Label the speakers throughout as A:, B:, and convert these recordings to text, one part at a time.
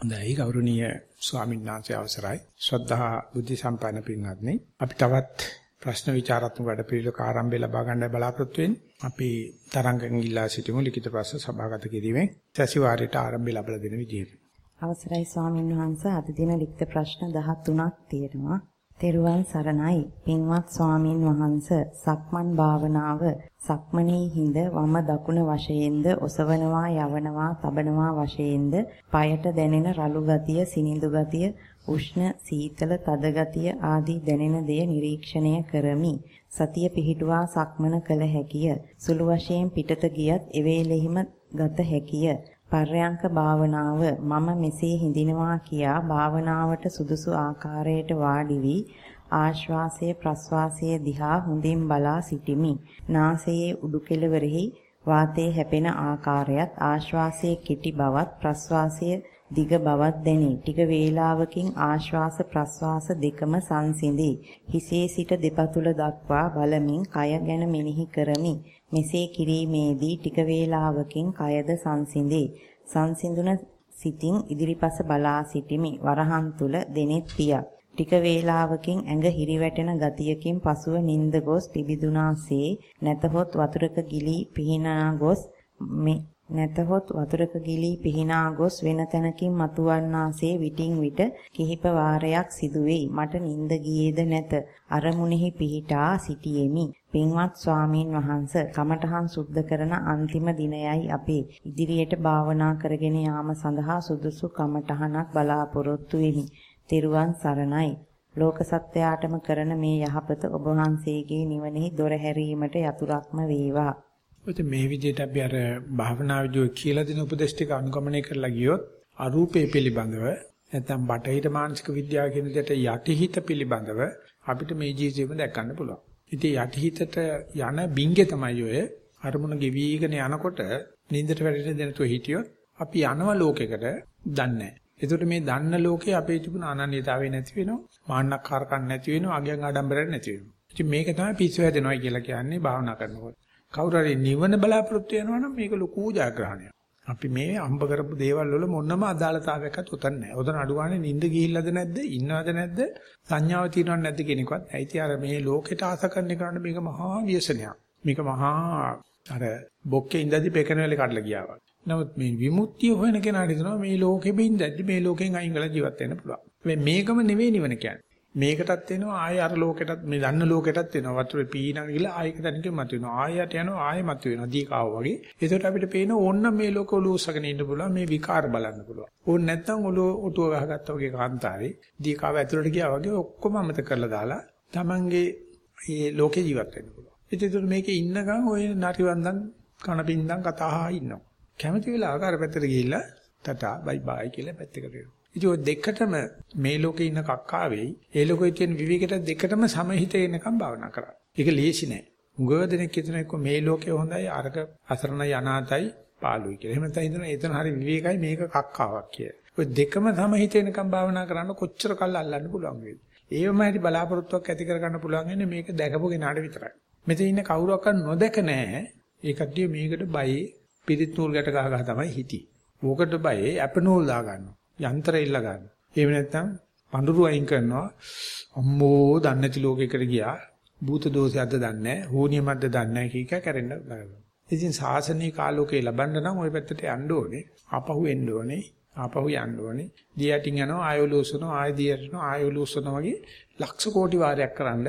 A: හොඳයි ගෞරවනීය ස්වාමීන් වහන්සේ අවසරයි. ශ්‍රද්ධා බුද්ධ සම්පන්න පින්වත්නි. අපි තවත් ප්‍රශ්න විචාරාත්මක වැඩපිළිවෙලක ආරම්භය ලබා ගන්න බලාපොරොත්තු වෙන්නේ. අපි තරංගෙන් ඉල්ලා සිටිමු ලිඛිත ප්‍රශ්න සභාගත කිරීමෙන් සැසිවාරයට ආරම්භය ලබා දෙන විදියට.
B: අවසරයි ස්වාමීන් වහන්සේ අද දින ලිඛිත ප්‍රශ්න 13ක් තියෙනවා. තෙරුවන් සරණයි. පින්වත් ස්වාමින් වහන්සේ සක්මන් භාවනාව සක්මනේ හිඳ වම දකුණ වශයෙන්ද ඔසවනවා යවනවා තබනවා වශයෙන්ද পায়ට දැනෙන රළු ගතිය සිනිඳු ගතිය උෂ්ණ සීතල තද ගතිය ආදී දැනෙන දේ නිරීක්ෂණය කරමි. සතිය පිහිටුවා සක්මන කළ හැකිය. සුළු වශයෙන් පිටත ගියත් එවේලෙහිම ගත හැකිය. පර්යංක භාවනාව මම මෙසේ හිඳිනවා කියා භාවනාවට සුදුසු ආකාරයට වාඩි වී ආශ්වාසයේ ප්‍රශ්වාසයේ දිහා හොඳින් බලා සිටිමි. නාසයේ උඩු කෙළවරෙහි වාතයේ හැපෙන ආකාරයත් ආශ්වාසයේ කෙටි බවත් ප්‍රශ්වාසයේ දිග බවක් දැනේ. ටික වේලාවකින් ආශ්වාස ප්‍රශ්වාස දෙකම සංසිඳී. හිසේ සිට දෙපතුල දක්වා බලමින් කය ගැන මෙනෙහි කරමි. මෙසේ කිරීමේදී ටික වේලාවකින් කයද සංසිඳේ. සංසිඳුන සිතින් ඉදිරිපස බලා සිටිමි. වරහන් තුල දෙනෙත් පියක්. ටික වේලාවකින් ඇඟ හිරිවැටෙන ගතියකින් පසුව නිින්ද ගොස් පිබිදුනාසේ නැතහොත් වතුරක ගිලී පිහිනා ගොස් නැතහොත් වතුරක ගිලී පිහිනා ගොස් වෙන තැනකින් මතුවන්නාසේ විටින් විට කිහිප වාරයක් සිදුවේයි. මට නිින්ද ගියේද නැත. අරමුණෙහි පිහිටා සිටියෙමි. පින්වත් ස්වාමීන් වහන්ස කමඨහන් සුද්ධ කරන අන්තිම දිනයයි අපේ. ඉදිරියට භාවනා කරගෙන යාම සඳහා සුදුසු කමඨහනක් බලාපොරොත්තු වෙමි. තෙරුවන් සරණයි. ලෝක සත්‍යයටම කරන මේ යහපත ඔබ වහන්සේගේ නිවනෙහි දොර හැරීමට යතුරුක්ම වේවා.
A: ඔතන මේ විදිහට අපි අර භාවනා විදිය කියලා දෙන උපදේශ ටික අනුගමනය කරලා ගියොත් අරූපේ පිළිබඳව නැත්නම් බටහිර මානසික විද්‍යාව කියන දෙයට යටිහිත පිළිබඳව අපිට මේ ජීවිතේම දැක් ගන්න පුළුවන්. ඉතින් යටිහිතට යන බින්ගේ තමයි ඔය අරමුණ ගෙවිගෙන යනකොට නින්දට වැටෙන දෙනතෝ හිටියොත් අපි යනවා ලෝකයකට දන්නේ නැහැ. ඒකට මේ දන්න ලෝකේ අපේ තිබුණ අනන්‍යතාවය නැති වෙනවා, මාන්නක්කාරකම් නැති වෙනවා, අගයන් ආඩම්බරයක් නැති වෙනවා. ඉතින් මේක තමයි පිස්සු හැදෙනවා කියලා කියන්නේ භාවනා කරනකොට. කවුරු හරි නිවන බලාපොරොත්තු වෙනවා නම් මේක ලොකු ජයග්‍රහණයක්. අපි මේ අම්බ කරපු දේවල් වල මොනම අදාළතාවයක්වත් උතන් නැහැ. උතන අඩුවානේ නිින්ද ගිහිල්ලාද නැද්ද? ඉන්නවද නැද්ද? සංඥාව තියෙනවද නැද්ද කියන එකවත්. ඇයිති අර මේ ලෝකෙට ආස කරන එකට මේක මහා ව්‍යසනයක්. මේක මහා අර බොක්කේ ඉඳදී පෙකන වෙලේ කඩලා ගියා වගේ. නමුත් මේ විමුක්තිය හොයන කෙනාට හිතනවා මේ ලෝකෙ බින්දැද්දි මේ ලෝකෙන් අයින් කරලා ජීවත් වෙන්න පුළුවන්. මේකම නෙවෙයි නිවන කියන්නේ. මේකටත් එනවා ආය අර ලෝකෙටත් මේ දන්න ලෝකෙටත් එනවා. වතුරේ පීනන ගිහලා ආයක දැනට මත වෙනවා. ආයයට යනවා ආයෙ මත වෙනවා. දීකාව වගේ. ඒකට අපිට පේන ඕන්න මේ ලෝක ඔලුවසගෙන ඉන්න පුළුවන් මේ විකාර බලන්න පුළුවන්. ඕන්න නැත්නම් ඔලුව ඔටුව ගහගත්තා වගේ කාන්තාරේ දීකාව ඇතුළට ගියා වගේ ඔක්කොම අමතක කරලා දාලා Tamange මේ ලෝකේ ජීවත් වෙන්න පුළුවන්. ඉතින් මේකේ ඉන්නකම් ඔය නරිවන්දන් කනපින්දන් කතා ඉන්නවා. කැමති වෙලාවක අර පැත්තට ගිහිල්ලා ටටා බයි බයි කියලා පැත්තකට යනවා ඉතින් ඔය දෙකටම මේ ලෝකේ ඉන්න කක්කාවෙයි ඒ ලෝකේ තියෙන විවිධකට දෙකටම සමහිත එනකම් භාවනා කරා. ඒක ලේසි නෑ. උගව දෙනෙක් හිතන එක මේ ලෝකේ හොඳයි අරක අසරණයි අනාතයි පාළුයි කියලා. එහෙම නැත්නම් හිතන එතන හරි විවේකයි මේක කක්කාවක් කියලා. ඔය දෙකම සමහිත එනකම් භාවනා කරන්න කොච්චර කල් අල්ලන්න පුළුවන් වේද? ඒවම හරි බලාපොරොත්තුවක් ඇති කරගන්න පුළුවන් වෙන්නේ මේක දැකපු කෙනාට විතරයි. මෙතන ඉන්න කවුරක්වත් නොදැක නෑ. ඒ කට්ටිය මේකට බයේ පිරිත් නූල් ගැට ගහ ගහ තමයි හිටියේ. ඕකට බයේ අප නූල් දා ගන්නවා. යන්ත්‍රය ඉල්ල ගන්න. එහෙම නැත්නම් පඳුරු අයින් කරනවා. අම්මෝ දන්නේ නැති ලෝකයකට ගියා. භූත දෝෂයක්ද දන්නේ නැහැ. හෝනියමක්ද දන්නේ නැහැ කීක කැරෙන්න ගන්නවා. ඉතින් සාසනීය කාලෝකේ ලබන්න නම් ওই පැත්තට යන්න ඕනේ. ආපහු එන්න ඕනේ. ආපහු යන්න ඕනේ. දියටින් යනවා ආයෝලෝසනවා ආය දියටනවා ආයෝලෝසනවා වගේ ලක්ෂ කෝටි වාරයක් කරන්න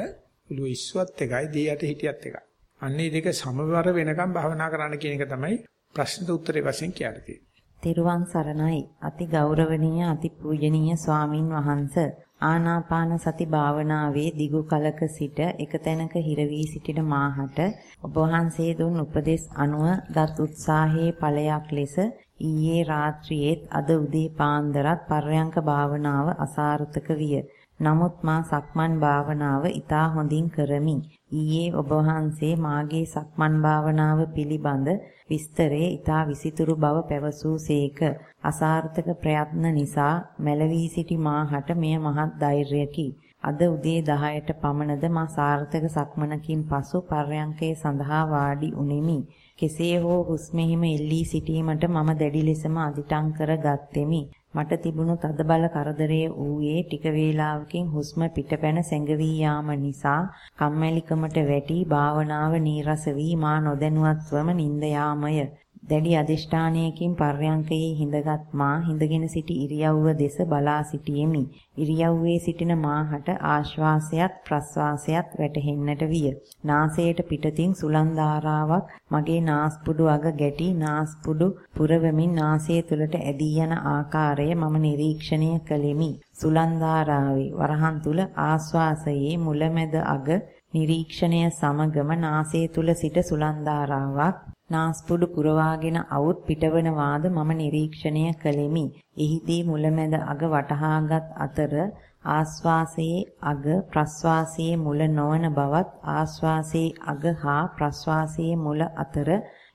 A: ඔළුව ඉස්සුවත් එකයි දියට හිටියත් එකයි. අන්නේ දෙක සමවර වෙනකම් භාවනා කරන්න කියන එක තමයි ප්‍රශ්නට උත්තරේ වශයෙන් කියන්නේ.
B: තෙරුවන් සරණයි අති ගෞරවනීය අති පූජනීය ස්වාමින් වහන්ස ආනාපාන සති භාවනාවේ දිගු කලක සිට එක තැනක හිර වී සිටින මාහට ඔබ වහන්සේ දුන් උපදෙස් අනුව දත් උත්සාහයේ ඵලයක් ලෙස ඊයේ රාත්‍රියේත් අද උදේ පාන්දරත් පර්යංක භාවනාව අසාර්ථක විය. නමුත් මා සක්මන් භාවනාව ඊටා හොඳින් කරමි. ඊයේ ඔබ වහන්සේ මාගේ සක්මන් භාවනාව පිළිබඳ විස්තරයේ ඊතා විසිතුරු බව පැවසූසේක අසාර්ථක ප්‍රයත්න නිසා මැලවී සිටි මාහට මෙය මහත් ධෛර්යයකි. අද උදේ 10ට පමණද මා සාර්ථක සක්මනකින් පසු පර්යංකයේ සඳහා වාඩි උනේමි. කෙසේ හෝ හුස්මෙහිම එල්ලී සිටීමට මම දැඩි ලෙසම අදිටන් කර ගත්ෙමි. මට තිබුණු තදබල කරදරයේ ඌයේ ටික වේලාවකින් හුස්ම පිටපැන සැඟවී යාම නිසා කම්මැලිකමට වැටි භාවනාව නීරස වී මා නොදැනුවත්වම නිින්ද යාමය. දැඩි අදිෂ්ඨානයකින් පර්යංකයේ හිඳගත් මා හිඳගෙන සිටි ඉරියව්ව දෙස බලා සිටියෙමි. ඉරියව්වේ සිටින මාහට ආශ්වාසයත් ප්‍රශ්වාසයත් වැටහෙන්නට විය. නාසයට පිටතින් සුලන් ධාරාවක් මගේ නාස්පුඩු අග ගැටි නාස්පුඩු පුරවමින් නාසය තුලට ඇදී යන ආකාරය මම නිරීක්ෂණය කළෙමි. සුලන් ධාරාවේ වරහන් තුල ආශ්වාසයේ මුලැමැද අග නිරීක්ෂණය සමගම නාසය තුල සිට සුලන් ධාරාවක් නාස්පුඩු පුරවාගෙන අවුත් පිටවන වාද මම නිරීක්ෂණය කළෙමි. එහිදී මුලැමැද අග වටහාගත් අතර ආස්වාසයේ අග ප්‍රස්වාසයේ මුල නොවන බවත් ආස්වාසයේ අග හා ප්‍රස්වාසයේ මුල අතර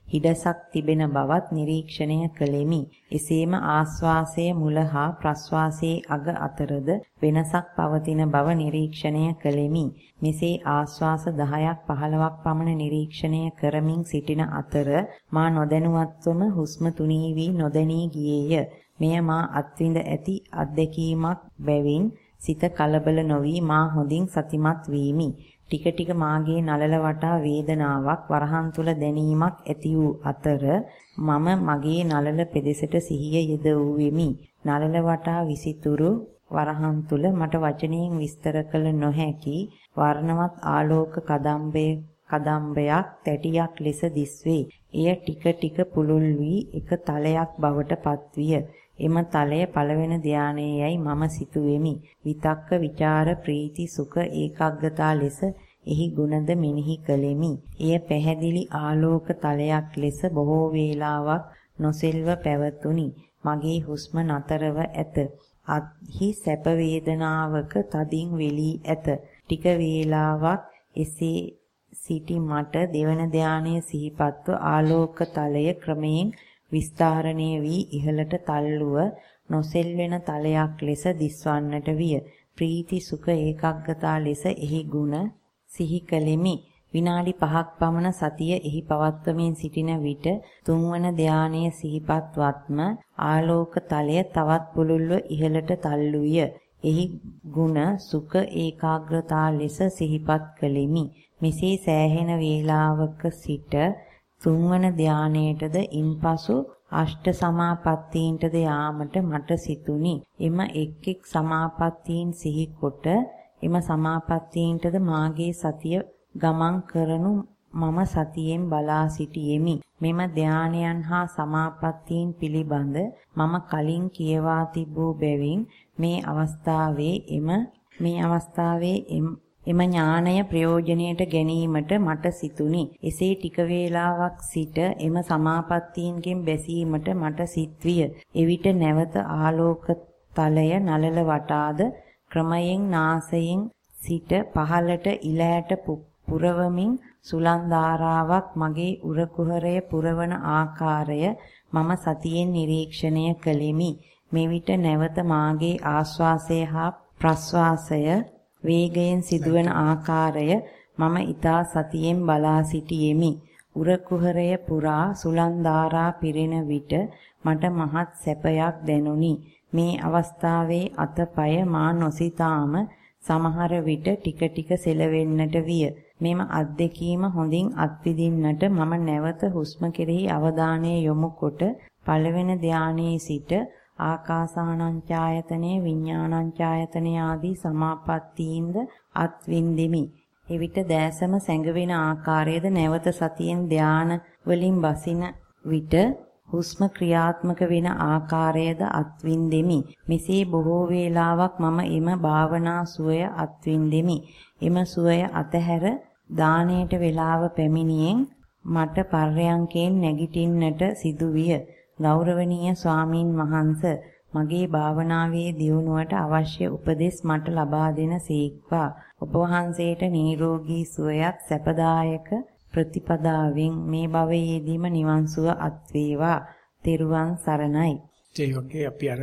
B: හිඩසක් තිබෙන බවත් නිරීක්ෂණය කළෙමි. එසේම ආස්වාසයේ මුල හා ප්‍රස්වාසයේ අග අතරද වෙනසක් පවතින බව නිරීක්ෂණය කළෙමි. මෙසේ ආස්වාස 10ක් 15ක් පමණ නිරීක්ෂණය කරමින් සිටින අතර මා නොදැනුවත්වම හුස්ම තුනී වී නොදැනී ගියේය. මෙය මා අත්විඳ ඇති අත්දැකීමක් බැවින් සිත කලබල නොවි මා හොඳින් සතිමත් වීමි. ටික ටික මාගේ නලල වටා වේදනාවක් වරහන් තුල දැනීමක් ඇති වූ අතර මම මගේ නලල පෙදෙසට සිහිය යෙදුවෙමි. නලල වටා විසිතුරු වරහන් තුල මට වචනයෙන් විස්තර කළ නොහැකි වර්ණවත් ආලෝක කදම්බේ කදම්බයක් තැටියක් ලෙස දිස්වේ. එය ටික ටික පුළුල් වී එක තලයක් බවට පත්විය. එම තලය පළවෙන ධානයේයි මම සිතුවෙමි. විතක්ක, ਵਿਚාර, ප්‍රීති, සුඛ, ඒකාග්‍රතා ලෙස එහි ගුණද මෙනෙහි කළෙමි. එය පැහැදිලි ආලෝක තලයක් ලෙස බොහෝ වේලාවක් නොසෙල්ව පැවතුණි. මගේ හුස්ම නතරව ඇත. අත්හි සැප වේදනාවක තදින් වෙලී ඇත. ටික වේලාවක් එසේ සිටි මට දෙවන ධානයේ සිහිපත්ව ආලෝක තලය ක්‍රමයෙන් විස්තරණය වී ඉහළට තල්ලුව නොසෙල්වෙන තලයක් ලෙස දිස්වන්නට විය. ප්‍රීති සුඛ ඒකාග්‍රතා ලෙස එහි ගුණ සිහි කළෙමි. විනාඩි 5ක් පමණ සතිය එහි පවත්වමින් සිටින විට තුන්වන ධානයේ සිහිපත්වත්ම ආලෝක තලය තවත් පුළුල්ව ඉහළට තල්ලු විය. එහි ගුණ සුඛ ඒකාග්‍රතා ලෙස සිහිපත් කළෙමි. මෙසේ සෑහෙන වේලාවක සිට තුන්වන ධානයේටද ඉන්පසු අෂ්ට සමාපත්තීන්ටද යාමට මට සිතුනි. එම එක් එක් සමාපත්තීන් සිහි කොට එම සමාපත්තීන්ටද මාගේ සතිය ගමන් කරනු මම සතියෙන් බලා සිටියෙමි. මෙම ධානයන් හා සමාපත්තීන් පිළිබඳ මම කලින් කියවා තිබූ බැවින් මේ අවස්ථාවේ එම මේ අවස්ථාවේ එම ඥාණය ප්‍රයෝජනයට ගැනීමට මට සිතුනි. එසේ ටික වේලාවක් සිට එම සමාපත්තීන්ගෙන් බැසීමට මට සිත්විය. එවිට නැවත ආලෝක තලය නලල වටාද ක්‍රමයෙන් නාසයෙන් සිට පහළට ඉලෑට පුරවමින් සුලන් ධාරාවක් මගේ උර කුහරය පුරවන ආකාරය මම සතියෙන් නිරීක්ෂණය කළෙමි. මෙවිට නැවත මාගේ ආශ්වාසය හා ප්‍රශ්වාසය වේගයෙන් සිදුවන ආකාරය මම ඊතා සතියෙන් බලා සිටියෙමි. උර කුහරය පුරා සුලන් ධාරා පිරෙන විට මට මහත් සැපයක් දැනුනි. මේ අවස්ථාවේ අතපය මා නොසිතාම සමහර විට ටික ටික සෙලවෙන්නට විය. මෙම අත්දැකීම හොඳින් අත්විඳින්නට මම නැවත හුස්ම කෙරෙහි අවධානය යොමු කොට පළවෙනි ධානයේ සිට ආකාසානංචායතනෙ විඥානංචායතනෙ ආදී සමාපත්තීන්ද අත්විඳෙමි. එවිට දැසම සැඟවෙන ආකාරයේද නැවත සතියෙන් ධාන වලින් බසින විට හුස්ම ක්‍රියාත්මක වෙන ආකාරයද අත්විඳෙමි. මෙසේ බොහෝ වේලාවක් මම එම භාවනා සුවය අත්විඳෙමි. එම සුවය අතහැර දාණයට වේලාව පැමිණියෙන් මට පර්යංකයෙන් නැගිටින්නට සිදුවිය. ගෞරවනීය ස්වාමින් වහන්ස මගේ භාවනාවේ දියුණුවට අවශ්‍ය උපදෙස් මට ලබා දෙන සීක්වා. ඔබ වහන්සේට නිරෝගී සුවයත් සැපදායක ප්‍රතිපදාවෙන් මේ භවයේදීම නිවන් සුව අත් වේවා. තෙරුවන් සරණයි.
A: ඒ වගේ අපි අර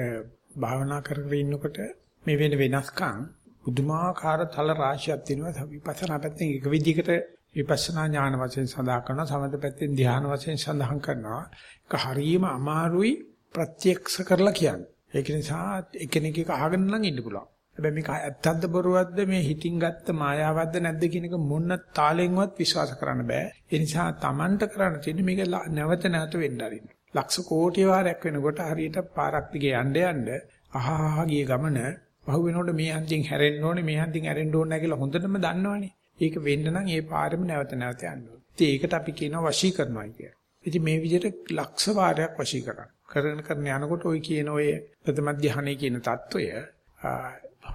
A: භාවනා කරගෙන ඉන්නකොට මේ වෙන වෙනස්කම් බුදුමාකාර තල රාශියක් තියෙනවා විපස්සනා පැත්තෙන් එක විදිහකට විපස්සනා ඥාන වශයෙන් සඳහන් කරනවා සමථ පැත්තෙන් ධ්‍යාන වශයෙන් සඳහන් කරනවා ඒක හරියම අමාරුයි ප්‍රත්‍යක්ෂ කරලා කියන්නේ ඒක නිසා එකිනෙක එක අහගෙන නම් ඉන්න පුළුවන්. හැබැයි මේක ඇත්තක්ද බොරුවක්ද මේ හිතින් ගත්ත මායාවක්ද නැද්ද කියන එක මොන තාලෙන්වත් විශ්වාස කරන්න බෑ. ඒ නිසා Tamanට කරන්න තියෙන්නේ මේක නැවත නැවත වෙන්න ආරින්න. ලක්ෂ කෝටි වාරයක් වෙනකොට හරියට පාරක් දිගේ යන්න යන්න අහහා ගිය ගමන පහු වෙනකොට මේ හන්දියෙන් හැරෙන්න ඕනේ මේ හන්දියෙන් හැරෙන්න ඕනේ කියලා හොඳටම දන්නවනේ. ඒක වෙන්න නම් ඒ පාරම නැවත නැවත යන්න ඕනේ. ඒකට අපි කියනවා වශී කරනවා කියලා. ඉතින් මේ විදිහට ලක්ෂ වාරයක් වශී කරා. කරගෙන කරන යනකොට ওই කියන ඔය ප්‍රථම ධානයේ කියන தত্ত্বය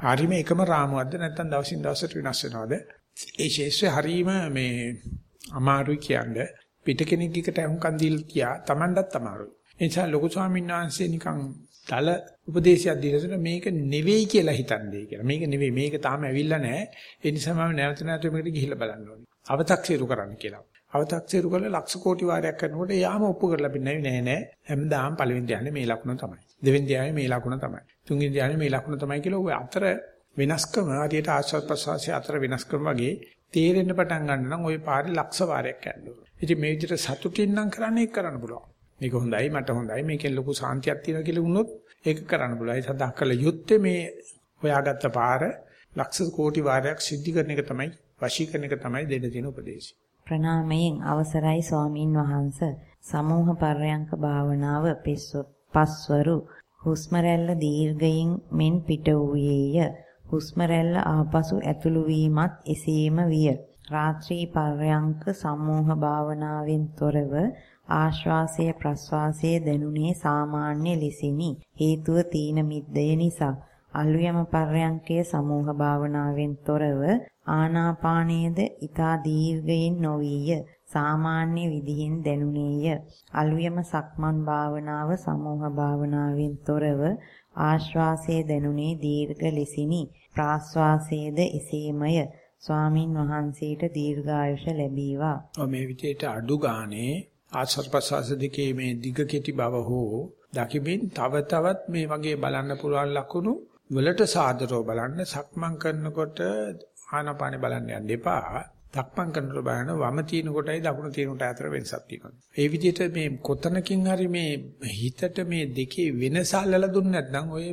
A: හරීම එකම රාමුවක්ද නැත්නම් දවසින් දවසට වෙනස් වෙනවද? ඒ ශේෂ්ත්‍රය හරීම මේ අමාරුයි කියන්නේ පිට කෙනෙක්ගිකට අහුම්කන් දීලා තියා Tamandat අමාරුයි. ඒ නිසා ලොකු ස්වාමීන් වහන්සේ නිකන් තල උපදේශයක් දීලා මේක නෙවෙයි කියලා හිතන්නේ කියලා. මේක නෙවෙයි මේක තාම ඇවිල්ලා නැහැ. ඒ නිසා මම නැවත නැවත මේකට ගිහිල්ලා බලන්න ඕනේ. අව탁සීරු කරන්න කියලා. අව탁සීරු කරලා ලක්ෂ කෝටි වාරයක් කරනකොට යාම ඔප්පු කරලා බින්නේ නෑ නෑ. හැමදාම පළවෙනි ධ්‍යානේ මේ ලකුණ තමයි. දෙවෙනි ධ්‍යානේ මේ ලකුණ තමයි. තුන්වෙනි ධ්‍යානේ මේ ලකුණ තමයි කියලා ඔය අතර වෙනස්කම ආදියට ආස්වාද ප්‍රසවාසය අතර වෙනස්කම වගේ තේරෙන්න පටන් ගන්න නම් ওই පාරේ ලක්ෂ වාරයක් යන්න ඕනේ. ඉතින් මේ විදිහට සතුටින් නම් කරන්නේ කරන්න පුළුවන්. මේක හොඳයි මට හොඳයි මේකෙන් ලොකු සාන්තියක් තියෙනවා කියලා වුණොත් ඒක කරන්න පුළුවන්. ඒ සඳහා කළ යුත්තේ මේ හොයාගත්ත පාර ලක්ෂ කෝටි වාරයක් සිද්ධ කරන එක තමයි වශී කරන එක තමයි දෙන්න තියෙන උපදේශය.
B: ප්‍රණාමයෙන් අවසරයි ස්වාමින් වහන්ස සමූහ පර්යංක භාවනාව පස්වරු හුස්ම රැල්ල දීර්ඝයෙන් මෙන් පිට වූයේය. හුස්ම රැල්ල ආපසු ඇතුළු වීමත් එසේම විය. රාත්‍රී පර්යංක සමූහ භාවනාවෙන් තොරව ආශ්වාසය ප්‍රශ්වාසය දැනුනේ සාමාන්‍ය ලෙසිනි. හේතුව තීන මිද්දය නිසා. අලුයම පර්යංකයේ සමූහ භාවනාවෙන් තොරව ආනාපානයේද ඊතා දීර්ඝයෙන් නොවිය. සාමාන්‍ය විදිහෙන් දැනුනේය. අලුයම සක්මන් භාවනාව සමූහ භාවනාවෙන් තොරව ආශ්වාසයේ දැනුනේ දීර්ඝ ලෙසිනි. ප්‍රාශ්වාසයේද එසේමය. ස්වාමින් වහන්සේට දීර්ඝායුෂ ලැබීවා.
A: මේ විදිහට අඩු ගානේ ආශ්වාස දෙකේ මේ දිග කෙටි බව හෝ දකිමින් තව තවත් මේ වගේ බලන්න පුළුවන් ලකුණු වලට සාදරව බලන්න සක්මන් කරනකොට ආනාපානෙ බලන්න යන්න එපා. සක්මන් කරනකොට බලන්න වම තියෙන කොටයි දකුණ තියෙන කොට අතර වෙනසක් තියෙනවා. ඒ විදිහට මේ කොතනකින් හරි මේ හිතට මේ දෙකේ වෙනස අල්ලලා දුන්නේ නැත්නම් ඔය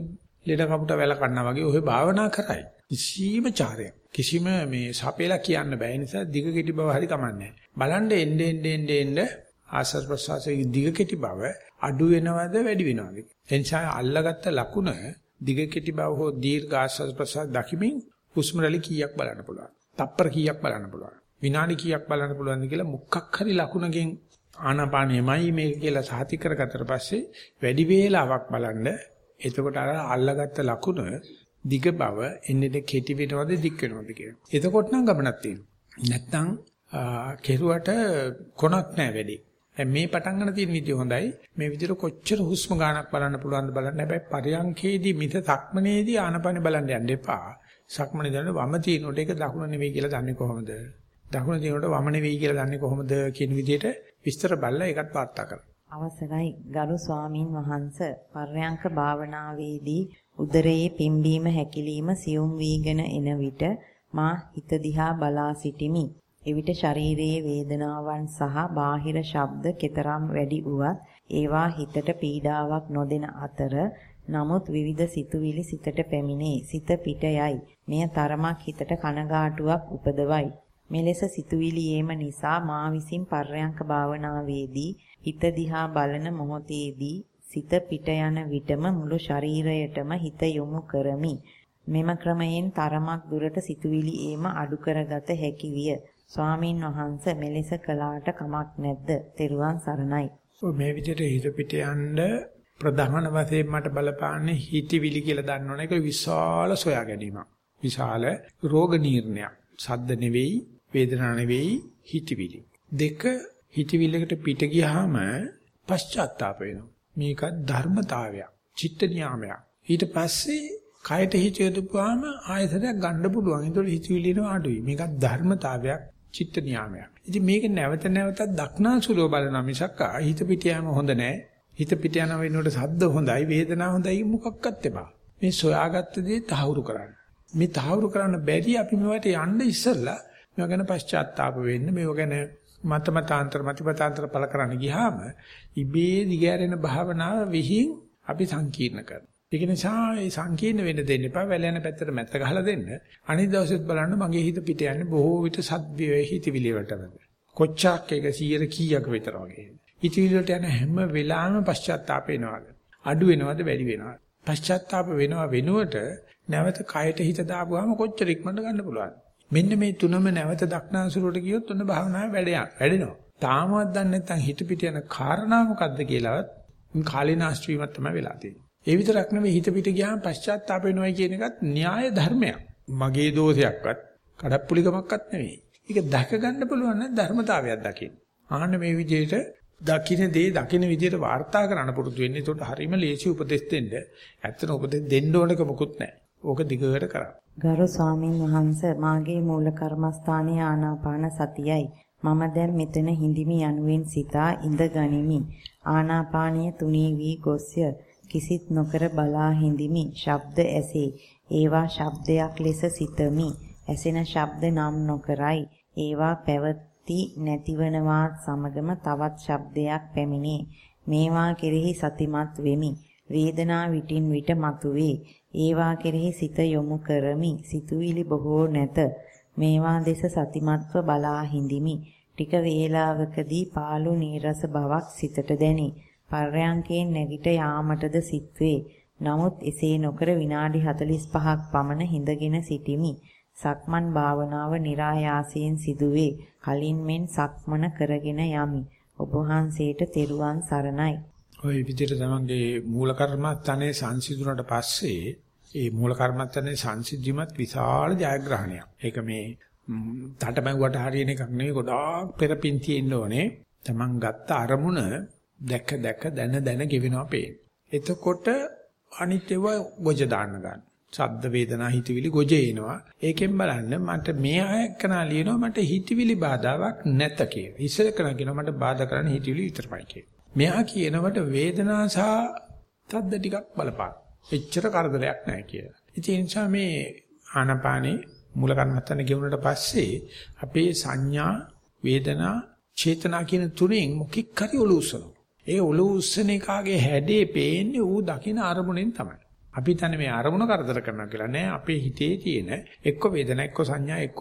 A: ලෙඩ කපුට වැල කන්නා වගේ ඔය භාවනා කරයි. කිසිම චාරයක් කිසිම මේ සපේලා කියන්න බෑ. ඒ නිසා දිග කෙටි බව හරි කමන්නේ. බලන්න එන්න එන්න එන්න ආස්වාද ප්‍රසවාසයේ දිග කෙටි බව අඩු වෙනවද වැඩි වෙනවද? එනිසා අල්ලගත්ත ලකුණ දිග කෙටි බව හෝ දීර්ඝ ආස්වාද ප්‍රසවාස දකිමින් හුස්ම රැලි කීයක් බලන්න පුළුවන්. තප්පර කීයක් බලන්න පුළුවන්. විනාඩි කීයක් බලන්න පුළුවන්ද කියලා මුක්කක් හරි ලකුණකින් ආනාපානෙමයි මේක කියලා සාති කරගත්තට පස්සේ වැඩි වේලාවක් බලන්න එතකොට අර අල්ලගත්ත ලකුණ දිග බව එන්නේ කෙටි වෙනවද දික් වෙනවද කියලා. එතකොට නම් ගමනක් තියෙනවා. නැත්තම් කෙරුවට කොනක් නැහැ වැඩි. දැන් මේ පටන් ගන්න තියෙන විදිය හොඳයි. මේ විදිහට කොච්චර හුස්ම ගානක් බලන්න පුළුවන්ද බලන්න. හැබැයි පරියංකේදී මිත සක්මනේදී ආනපන බලන්න යන්න එපා. සක්මනේ දන්න වම තියෙනකොට ඒක දකුණ නෙවෙයි කියලා දන්නේ කොහොමද? දකුණ තියෙනකොට වම නෙවෙයි කියලා දන්නේ කොහොමද කියන විදිහට විස්තර බලලා ඒකත් වාර්තා කරන්න.
B: අවසරයි ගරු ස්වාමින් වහන්ස පර්යංක භාවනාවේදී උදරයේ පිම්බීම හැකිලිම සියුම් වීගෙන එන විට මා හිත දිහා බලා සිටිමි. එවිට ශරීරයේ වේදනාවන් සහ බාහිර ශබ්ද කතරම් වැඩි වුවත් ඒවා හිතට පීඩාවක් නොදෙන අතර නමුත් විවිධ සිතුවිලි සිතට පැමිණේ. සිත පිට යයි. මෙය තරමක් හිතට කනගාටුවක් උපදවයි. මෙලෙස සිතුවිලි යේම නිසා මා විසින් පර්යංක භාවනාවේදී හිත දිහා බලන මොහොතේදී සිත පිට යන විටම මුළු ශරීරයටම හිත යොමු කරමි. මෙම ක්‍රමයෙන් තරමක් දුරට සිතුවිලි ඒම අඩු කරගත හැකි විය. ස්වාමින් වහන්සේ මෙලෙස කළාට කමක් නැද්ද? තෙරුවන් සරණයි.
A: මේ විදිහට හිත පිට යන්න ප්‍රධාන වශයෙන් මට බලපාන්නේ හිතවිලි කියලා දන්නවනේ ඒක විශාල සොයා ගැනීමක්. විශාල රෝග නිర్ణයක්. සද්ද නෙවෙයි, වේදනා නෙවෙයි, හිතවිලි. දෙක හිතවිල්ලකට පිට ගියාම පශ්චාත්තාප වෙනවා. මේක ධර්මතාවයක්, චිත්ත නියාමයක්. ඊට පස්සේ කයට හිත යොදපුවාම ආයතනයක් ගන්න පුළුවන්. ඒතකොට හිතවිලි නෝ අඩුයි. මේක ධර්මතාවයක්, චිත්ත නියාමයක්. ඉතින් මේක නැවත නැවතත් දක්නාසුලව බලන මිසක් හිත පිට යෑම හොඳ නැහැ. හිත පිට යන වෙනකොට සද්ද හොඳයි, වේදනාව හොඳයි මොකක්වත් එපා. මේ සොයාගත්ත දේ තහවුරු කරන්න. මේ තහවුරු කරන්න බැරි අපි මේවට යන්න ඉස්සෙල්ලා මේවා ගැන පශ්චාත්තාප වෙන්න, මේවා ගැන මතමතාන්තර මතිපතාන්තර පළ කරන්න ගියාම ඉබේ දිගෑරෙන භාවනාව විහිං අපි සංකීර්ණ කරනවා. ඒක නිසා ඒ සංකීර්ණ වෙන්න දෙන්න එපා. වැල යන පැත්තට මැත්ත ගහලා දෙන්න. අනිත් දවසෙත් බලන්න මගේ හිත පිට යන්නේ බොහෝ විට සද්දේ හිතවිලි වලටද. කොච්චරක් ඒක 100 කීයක විතර වගේ. හිතවිලි වලට යන හැම වෙලාවෙම පශ්චාත්තාප වෙනවාද? අඩු වෙනවද වැඩි වෙනවද? පශ්චාත්තාප වෙනවා වෙනුවට නැවත කයට හිත දාපුවාම කොච්චර ඉක්මනට ගන්න පුළුවන්ද? මෙන්න මේ තුනම නැවත දක්නාසුරට ගියොත් ඔන්න භාවනාවේ වැඩයක් වැඩෙනවා. තාමවත් දන්නේ නැත්නම් හිත පිට යන කාරණා මොකද්ද කියලාවත් කාලීනාස්ති වීමක් තමයි වෙලා තියෙන්නේ. ඒ විතරක් නෙවෙයි හිත පිට ගියාම පශ්චාත්තාප වෙනවයි කියන එකත් න්‍යාය ධර්මයක්. මගේ දෝෂයක්වත් කඩප්පුලිකමක්වත් නෙවෙයි. ඒක දැක ගන්න පුළුවන් නම් ධර්මතාවයක් දකින්න. ආන්න මේ විදිහට දකින්න දේ දකින්න විදිහට වාර්තා කරන්න පුරුදු වෙන්න. ඒකට හරීම ලේසි උපදෙස් දෙන්න. ඇත්තට උපදෙස් දෙන්න ඕනක මොකුත් නැහැ. ඕක දිගට කරා.
B: ගරු ස්වාමින් වහන්සේ මාගේ මූල කර්මස්ථානයේ ආනාපාන සතියයි. මම දැන් මෙතන හිඳිමි යනුවෙන් සිතා ඉඳ ගනිමි. ආනාපානීය තුනී වී ගොස්ය. කිසිත් නොකර බලා හිඳිමි. ශබ්ද ඇසේ. ඒවා ශබ්දයක් ලෙස සිතමි. ඇසෙන ශබ්ද නම් නොකරයි. ඒවා පැවති නැතිවනවා සමගම තවත් ශබ්දයක් පැමිණේ. මේවා කෙරෙහි සතිමත් වෙමි. වේදනා විටින් විට මතුවේ. ඒවා කෙරෙහි සිත යොමු කරමි. සිතුවිලි බොහෝ නැත. මේවා දෙස සතිමත්ව බලා හිඳිමි. ටික වේලාවකදී පාළු නීරස බවක් සිතට දැනේ. පර්යංකයෙන් නැගිට යාමටද සිත්වේ. නමුත් එසේ නොකර විනාඩි 45ක් පමණ හිඳගෙන සිටිමි. සක්මන් භාවනාව નિરાයාසයෙන් සිදුවේ. කලින් මෙන් සක්මන කරගෙන යමි. ඔබ වහන්සේට තෙරුවන් සරණයි.
A: ওই විදිහට තමන්ගේ මූල කර්මස්ථානේ සංසිඳුණට පස්සේ ඒ මූල කර්මස්ථානේ සංසිද්ධිමත් විශාල ජයග්‍රහණයක්. ඒක මේ තටමැව්වට හරියන එකක් නෙවෙයි ගොඩාක් පෙරපින් තියෙන්න ඕනේ. තමන් ගත්ත අරමුණ දැක දැක දන දන ගෙවෙනවා පේන. එතකොට අනිත්‍යව ගොජ දාන්න ගන්න. ශබ්ද වේදනා හිතවිලි ගොජේ එනවා. ඒකෙන් බලන්න මට මේ අයකනා ලියනවා මට හිතවිලි බාධාවක් නැත කියලා. ඉස්සර කරන කියනවා මට බාධා කරන්න හිතවිලි විතරයි කියලා. මෙහා කියනවට වේදනා සහ තද්ද ටිකක් බලපාන. එච්චර කරදරයක් නැහැ කියලා. ඉතින් ඒ නිසා මේ ආනපානේ මූල කර්මත්තන ගෙවුනට පස්සේ අපේ සංඥා වේදනා චේතනා කියන තුනෙන් මොකෙක් හරි ඔලුස්සනවා. ඒ ඔලුස්සන එකාගේ හැඩේ පේන්නේ ඌ දකින අරමුණෙන් තමයි. අපි තන්නේ මේ අරමුණ කරදර කරනවා කියලා නෑ අපේ හිතේ තියෙන එක්ක වේදනා එක්ක සංඥා එක්ක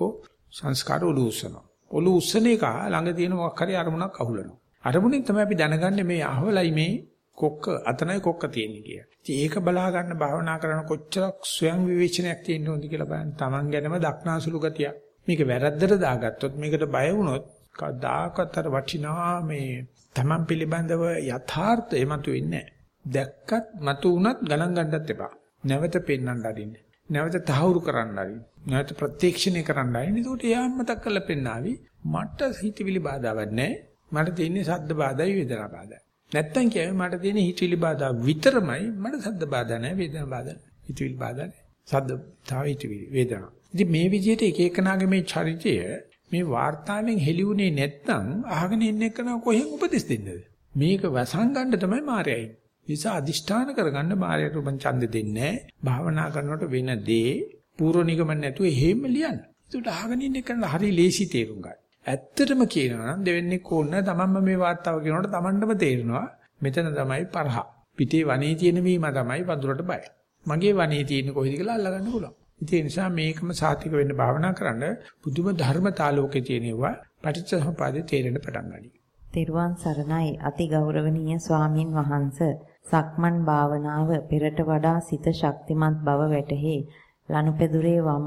A: සංස්කාර ඔලුස්සනවා. ඔලුස්සන එක ළඟ තියෙන මොකක් හරි අරමුණක් අහුලනවා. අරමුණෙන් තමයි අපි දැනගන්නේ මේ අහවලයි මේ කොක්ක අතනයි කොක්ක තියෙන්නේ කියලා. ඉතින් ඒක බලා ගන්න භාවනා කරන කොච්චරක් ස්වයං විවේචනයක් තියෙන්න ඕනද කියලා බලන්න. Taman ගැනම දක්නාසුළු ගතියක්. මේක වැරද්දට දාගත්තොත් මේකට බය වුණොත් කවදාකවත් අර වටිනා මේ Taman පිළිබඳව යථාර්ථය මතුවෙන්නේ නැහැ. දැක්කත් මතු වුණත් ගණන් ගන්නත් එපා. නැවත පෙන්වන්න අරින්න. නැවත තහවුරු කරන්න අරින්න. නැවත ප්‍රත්‍යක්ෂණය කරන්න අරින්න. ඒකට එයාම මතක් කරලා පෙන්නාවි මට හිතවිලි බාධාවක් නැහැ. මට තියෙන්නේ සද්ද බාධායි වේදනා බාධායි. නැත්තම් කියයි මට තියෙන හිතවිලි බාධා විතරමයි මට සද්ද බාධා නැහැ වේදනා බාධා නැහැ. හිතවිලි බාධා නැහැ. සද්ද තාව හිතවිලි වේදනා. ඉතින් මේ විදිහට එක එකනාගේ මේ චරිතය මේ වார்த்தාවෙන් හෙලියුනේ නැත්නම් අහගෙන ඉන්න එක නම් කොහෙන් උපදෙස් දෙන්නද? මේක වසංගන්න තමයි මායයි. නිසා අදිෂ්ඨාන කරගන්න මායයට උඹන් ඡන්ද දෙන්නේ භාවනා කරනකොට වෙන දේ පූර්ව නිගමන නැතුව එහෙම ලියන්න. ඒකට අහගෙන ඉන්න එක හරි ලේසි තේරුම් ගන්න. ඇත්තටම කියනවා නම් දෙවෙන්නේ කොන්න තමන්ම මේ වார்த்தාව කියනකොට තමන්ටම තේරෙනවා මෙතන තමයි පරහ. පිටේ වනේ තියෙන වීම තමයි වඳුරට බය. මගේ වනේ තියෙන්නේ කොහෙද කියලා අල්ලගන්න පුළුවන්. ඒ නිසා මේකම සාතික වෙන්න භාවනා කරන්න පුදුම ධර්මතාලෝකේ තියෙනවා පටිච්චසමුපාදේ තේරෙන්න පටන් ගනී.
B: තෙරුවන් සරණයි අති ගෞරවනීය ස්වාමින් වහන්සේ සක්මන් භාවනාව පෙරට වඩා සිත ශක්තිමත් බව වැටහි. ලනුපෙදුරේ වම්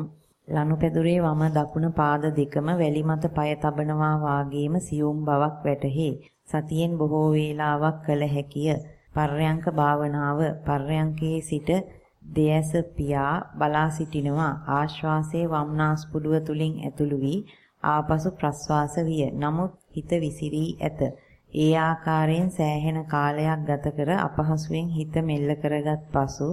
B: ලනුපෙදුරේ වම දකුණ පාද දෙකම වැලි මත পায় තබනවා වාගේම සියුම් බවක් වැටහි. සතියෙන් බොහෝ වේලාවක් කළ හැකිය. පර්යංක භාවනාව පර්යංකයේ සිට දෙයස පියා බලා සිටිනවා. ආශ්වාසයේ වම්නාස්පුඩුව තුලින් ඇතුළු වී ආපසු ප්‍රස්වාස විය. නමුත් හිත විසිරී ඇත. ඒ ආකාරයෙන් සෑහෙන කාලයක් ගත කර අපහසුයෙන් හිත මෙල්ල කරගත් පසු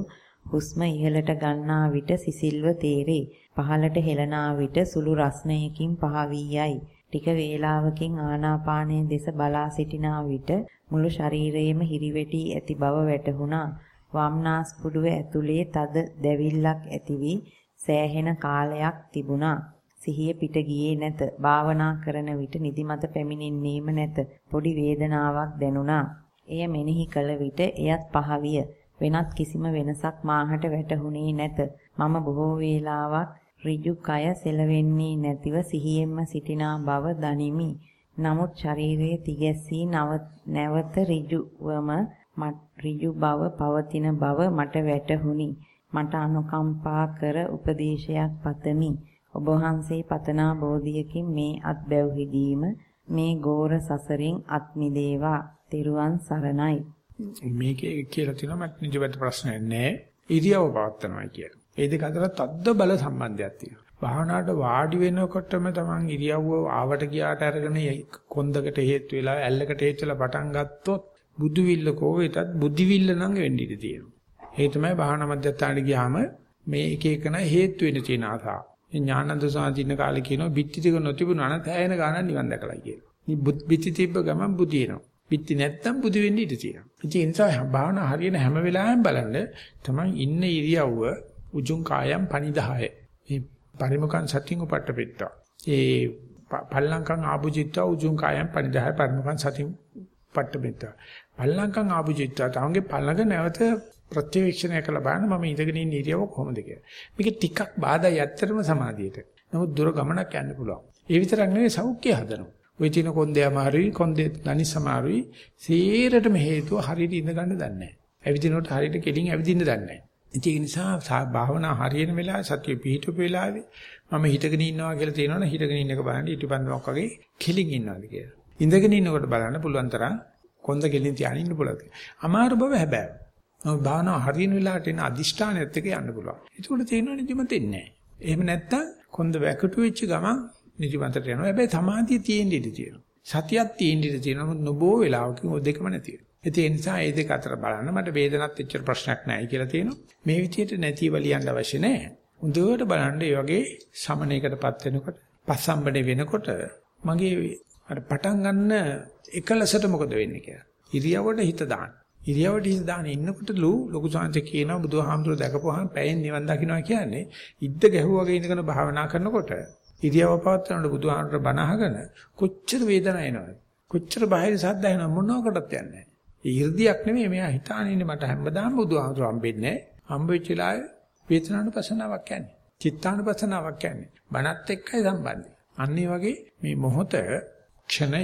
B: හුස්ම ඉහළට ගන්නා විට සිසිල්ව තේරේ. පහළට හෙළනා විට සුළු රස්නයකින් පහ වී යයි. ටික වේලාවකින් ආනාපානයේ දෙස බලා සිටිනා විට මුළු ශරීරයේම හිරිවැටි ඇති බව වැටහුණා. වම්නාස්පුඩුව ඇතුලේ තද දැවිල්ලක් ඇති වී සෑහෙන කාලයක් තිබුණා. සිහිය පිට ගියේ නැත. භාවනා කරන විට නිදිමත පැමිණෙන්නේම නැත. පොඩි වේදනාවක් දැනුණා. එය මෙනෙහි කළ විට එයත් පහ විය. වෙනත් කිසිම වෙනසක් මාහට වැටහුණේ නැත. මම බොහෝ වේලාවක් ඍජු කය සෙලවෙන්නේ නැතිව සිහියෙන්ම සිටිනා බව දනිමි. නමුත් ශරීරයේ තිගැස්සී නැවත ඍජුවම ඍජු බව පවතින බව මට වැටහුණි. මට අනුකම්පා කර උපදේශයක් පතමි. ඔබ වහන්සේ පතනා බෝධියකින් මේ අත් බැව්හිදීම මේ ගෝර සසරින් අත් මිදේවා. තෙරුවන් සරණයි.
A: මේකේ කියලා තියෙනවා මට නිජබද ප්‍රශ්නයක් නැහැ. ඉරියව පවත්නවා කියලා. ඒ දෙක අතර තද්ද බල සම්බන්ධයක් තියෙනවා. භාවනාවට වාඩි වෙනකොටම තමන් ඉරියව්ව ආවට ගියාට අරගෙන කොන්දකට හේතු වෙලා ඇල්ලකට හේතු වෙලා පටන් ගත්තොත් බුදුවිල්ල කෝවෙතත් බුද්ධිවිල්ල නම් වෙන්න ඉඩ තියෙනවා. ඒ තමයි භාවනා මධ්‍යස්ථානට ගියාම මේ එක එකන හේතු වෙන තියෙන ආසාව. ඥානන්ද සාධින්න කාලේ කියනවා බිත්ති ටික නොතිබුණා නම් තෑයෙන ගානක් නිවන් දැකලා කියලා. මේ බිත්ති තිබ්බ ගමන් බුදිනවා. බිත්ති නැත්තම් බුදු වෙන්න ඉඩ තියෙනවා. ඉතින් ඒ නිසා භාවනා හරියන හැම වෙලාවෙම බලන්න තමයි ඉන්න ඉරියව්ව උජුං කායම් පනිදාය. මේ පරිමුඛං සතින් උපට්ඨපෙත්තා. ඒ පල්ලංකං ආභුජිත්වා උජුං කායම් පනිදාය පරිමුඛං සතින් උපට්ඨපෙත්තා. පල්ලංකං ආභුජිත්වා තමන්ගේ පල්ලඟ නැවත ප්‍රත්‍යවේක්ෂණය කළ බලන්න මම ඉඳගෙන ඉන්න ඉරියව කොහොමද කියලා. මේක ටිකක් බාධායි ඇත්තටම සමාධියට. නමුත් දුර ගමනක් යන්න පුළුවන්. ඒ විතරක් නෙවෙයි සෞඛ්‍ය හදනවා. ওই තින කොන්දේ අමාරුයි කොන්දේ දනිස් අමාරුයි. සීරටම හේතුව හරියට ඉඳ ගන්න දන්නේ නැහැ. ඇවිදිනකොට හරියට කෙලින් ඇවිදින්න දන්නේ නැහැ. ඒ නිසා භාවනා හරියන වෙලාවේ සතිය පිහිටපු වෙලාවේ මම හිටගෙන ඉන්නවා කියලා තියෙනවනේ හිටගෙන ඉන්න එක බලන්න ඊටපන්දමක් වගේ කෙලින් ඉන්නවාද කියලා. ඉඳගෙන ඉන්නකොට බලන්න පුළුවන් තරම් කොන්ද කෙලින් තියාගෙන ඉන්න පුළුවන්. අමාරු බව හැබැයි. නමුත් භාවනා හරියන වෙලාවට එන අදිෂ්ඨානයත් එක්ක යන්න පුළුවන්. ඒකට තේරෙනවා නිදිමත එන්නේ නැහැ. එහෙම නැත්තම් කොන්ද වැකටු වෙච්ච ගමන් නිදිමතට යනවා. හැබැයි සමාධිය තියෙන්න ඉඩ තියෙනවා. සතියක් තියෙන්න ඉඩ තියෙනවා. නමුත් නොබෝ වෙලාවකින් ඔය දෙකම නැති වෙනවා. ඒ නිසා මේ දෙක අතර බලන්න මට වේදනත් එච්චර ප්‍රශ්නයක් නැහැ කියලා තියෙනවා. මේ විදිහට නැතිව ලියන්න අවශ්‍ය නැහැ. හොඳට බලන්න මේ වගේ සමනයකටපත් වෙනකොට පස්සම්බනේ වෙනකොට මගේ අර පටන් ගන්න එකලසට මොකද වෙන්නේ කියලා. ඉරියවට හිත දාන්න. ඉරියවට හිත දාන ඉන්නකොට ලු ලොකු සාංශ කියනවා බුදුහාමුදුරුවෝ දැකපුවාම පැයෙන් නිවන් දකින්නවා කියන්නේ ඉද්ද ගැහුවාගේ ඉඳගෙන භාවනා කරනකොට ඉරියව පවත්වනකොට බුදුහාමුදුරුවෝ බණ අහගෙන කොච්චර වේදනාවක් එනවද? කොච්චර බාහිර සද්ද එනවද මොනවාකටත් යන්නේ නැහැ. ඒ 이르දියක් නෙමෙයි මෙයා හිතාන ඉන්නේ මට හැමදාම බුදුහාමුදුරුවෝ හම්බෙන්නේ හම්බෙච්ච වෙලාවේ වේදනානුපසනාවක් කියන්නේ. චිත්තානුපසනාවක් කියන්නේ. බණත් එක්කයි සම්බන්ධයි. අන්න වගේ මේ මොහොත ක්ෂණය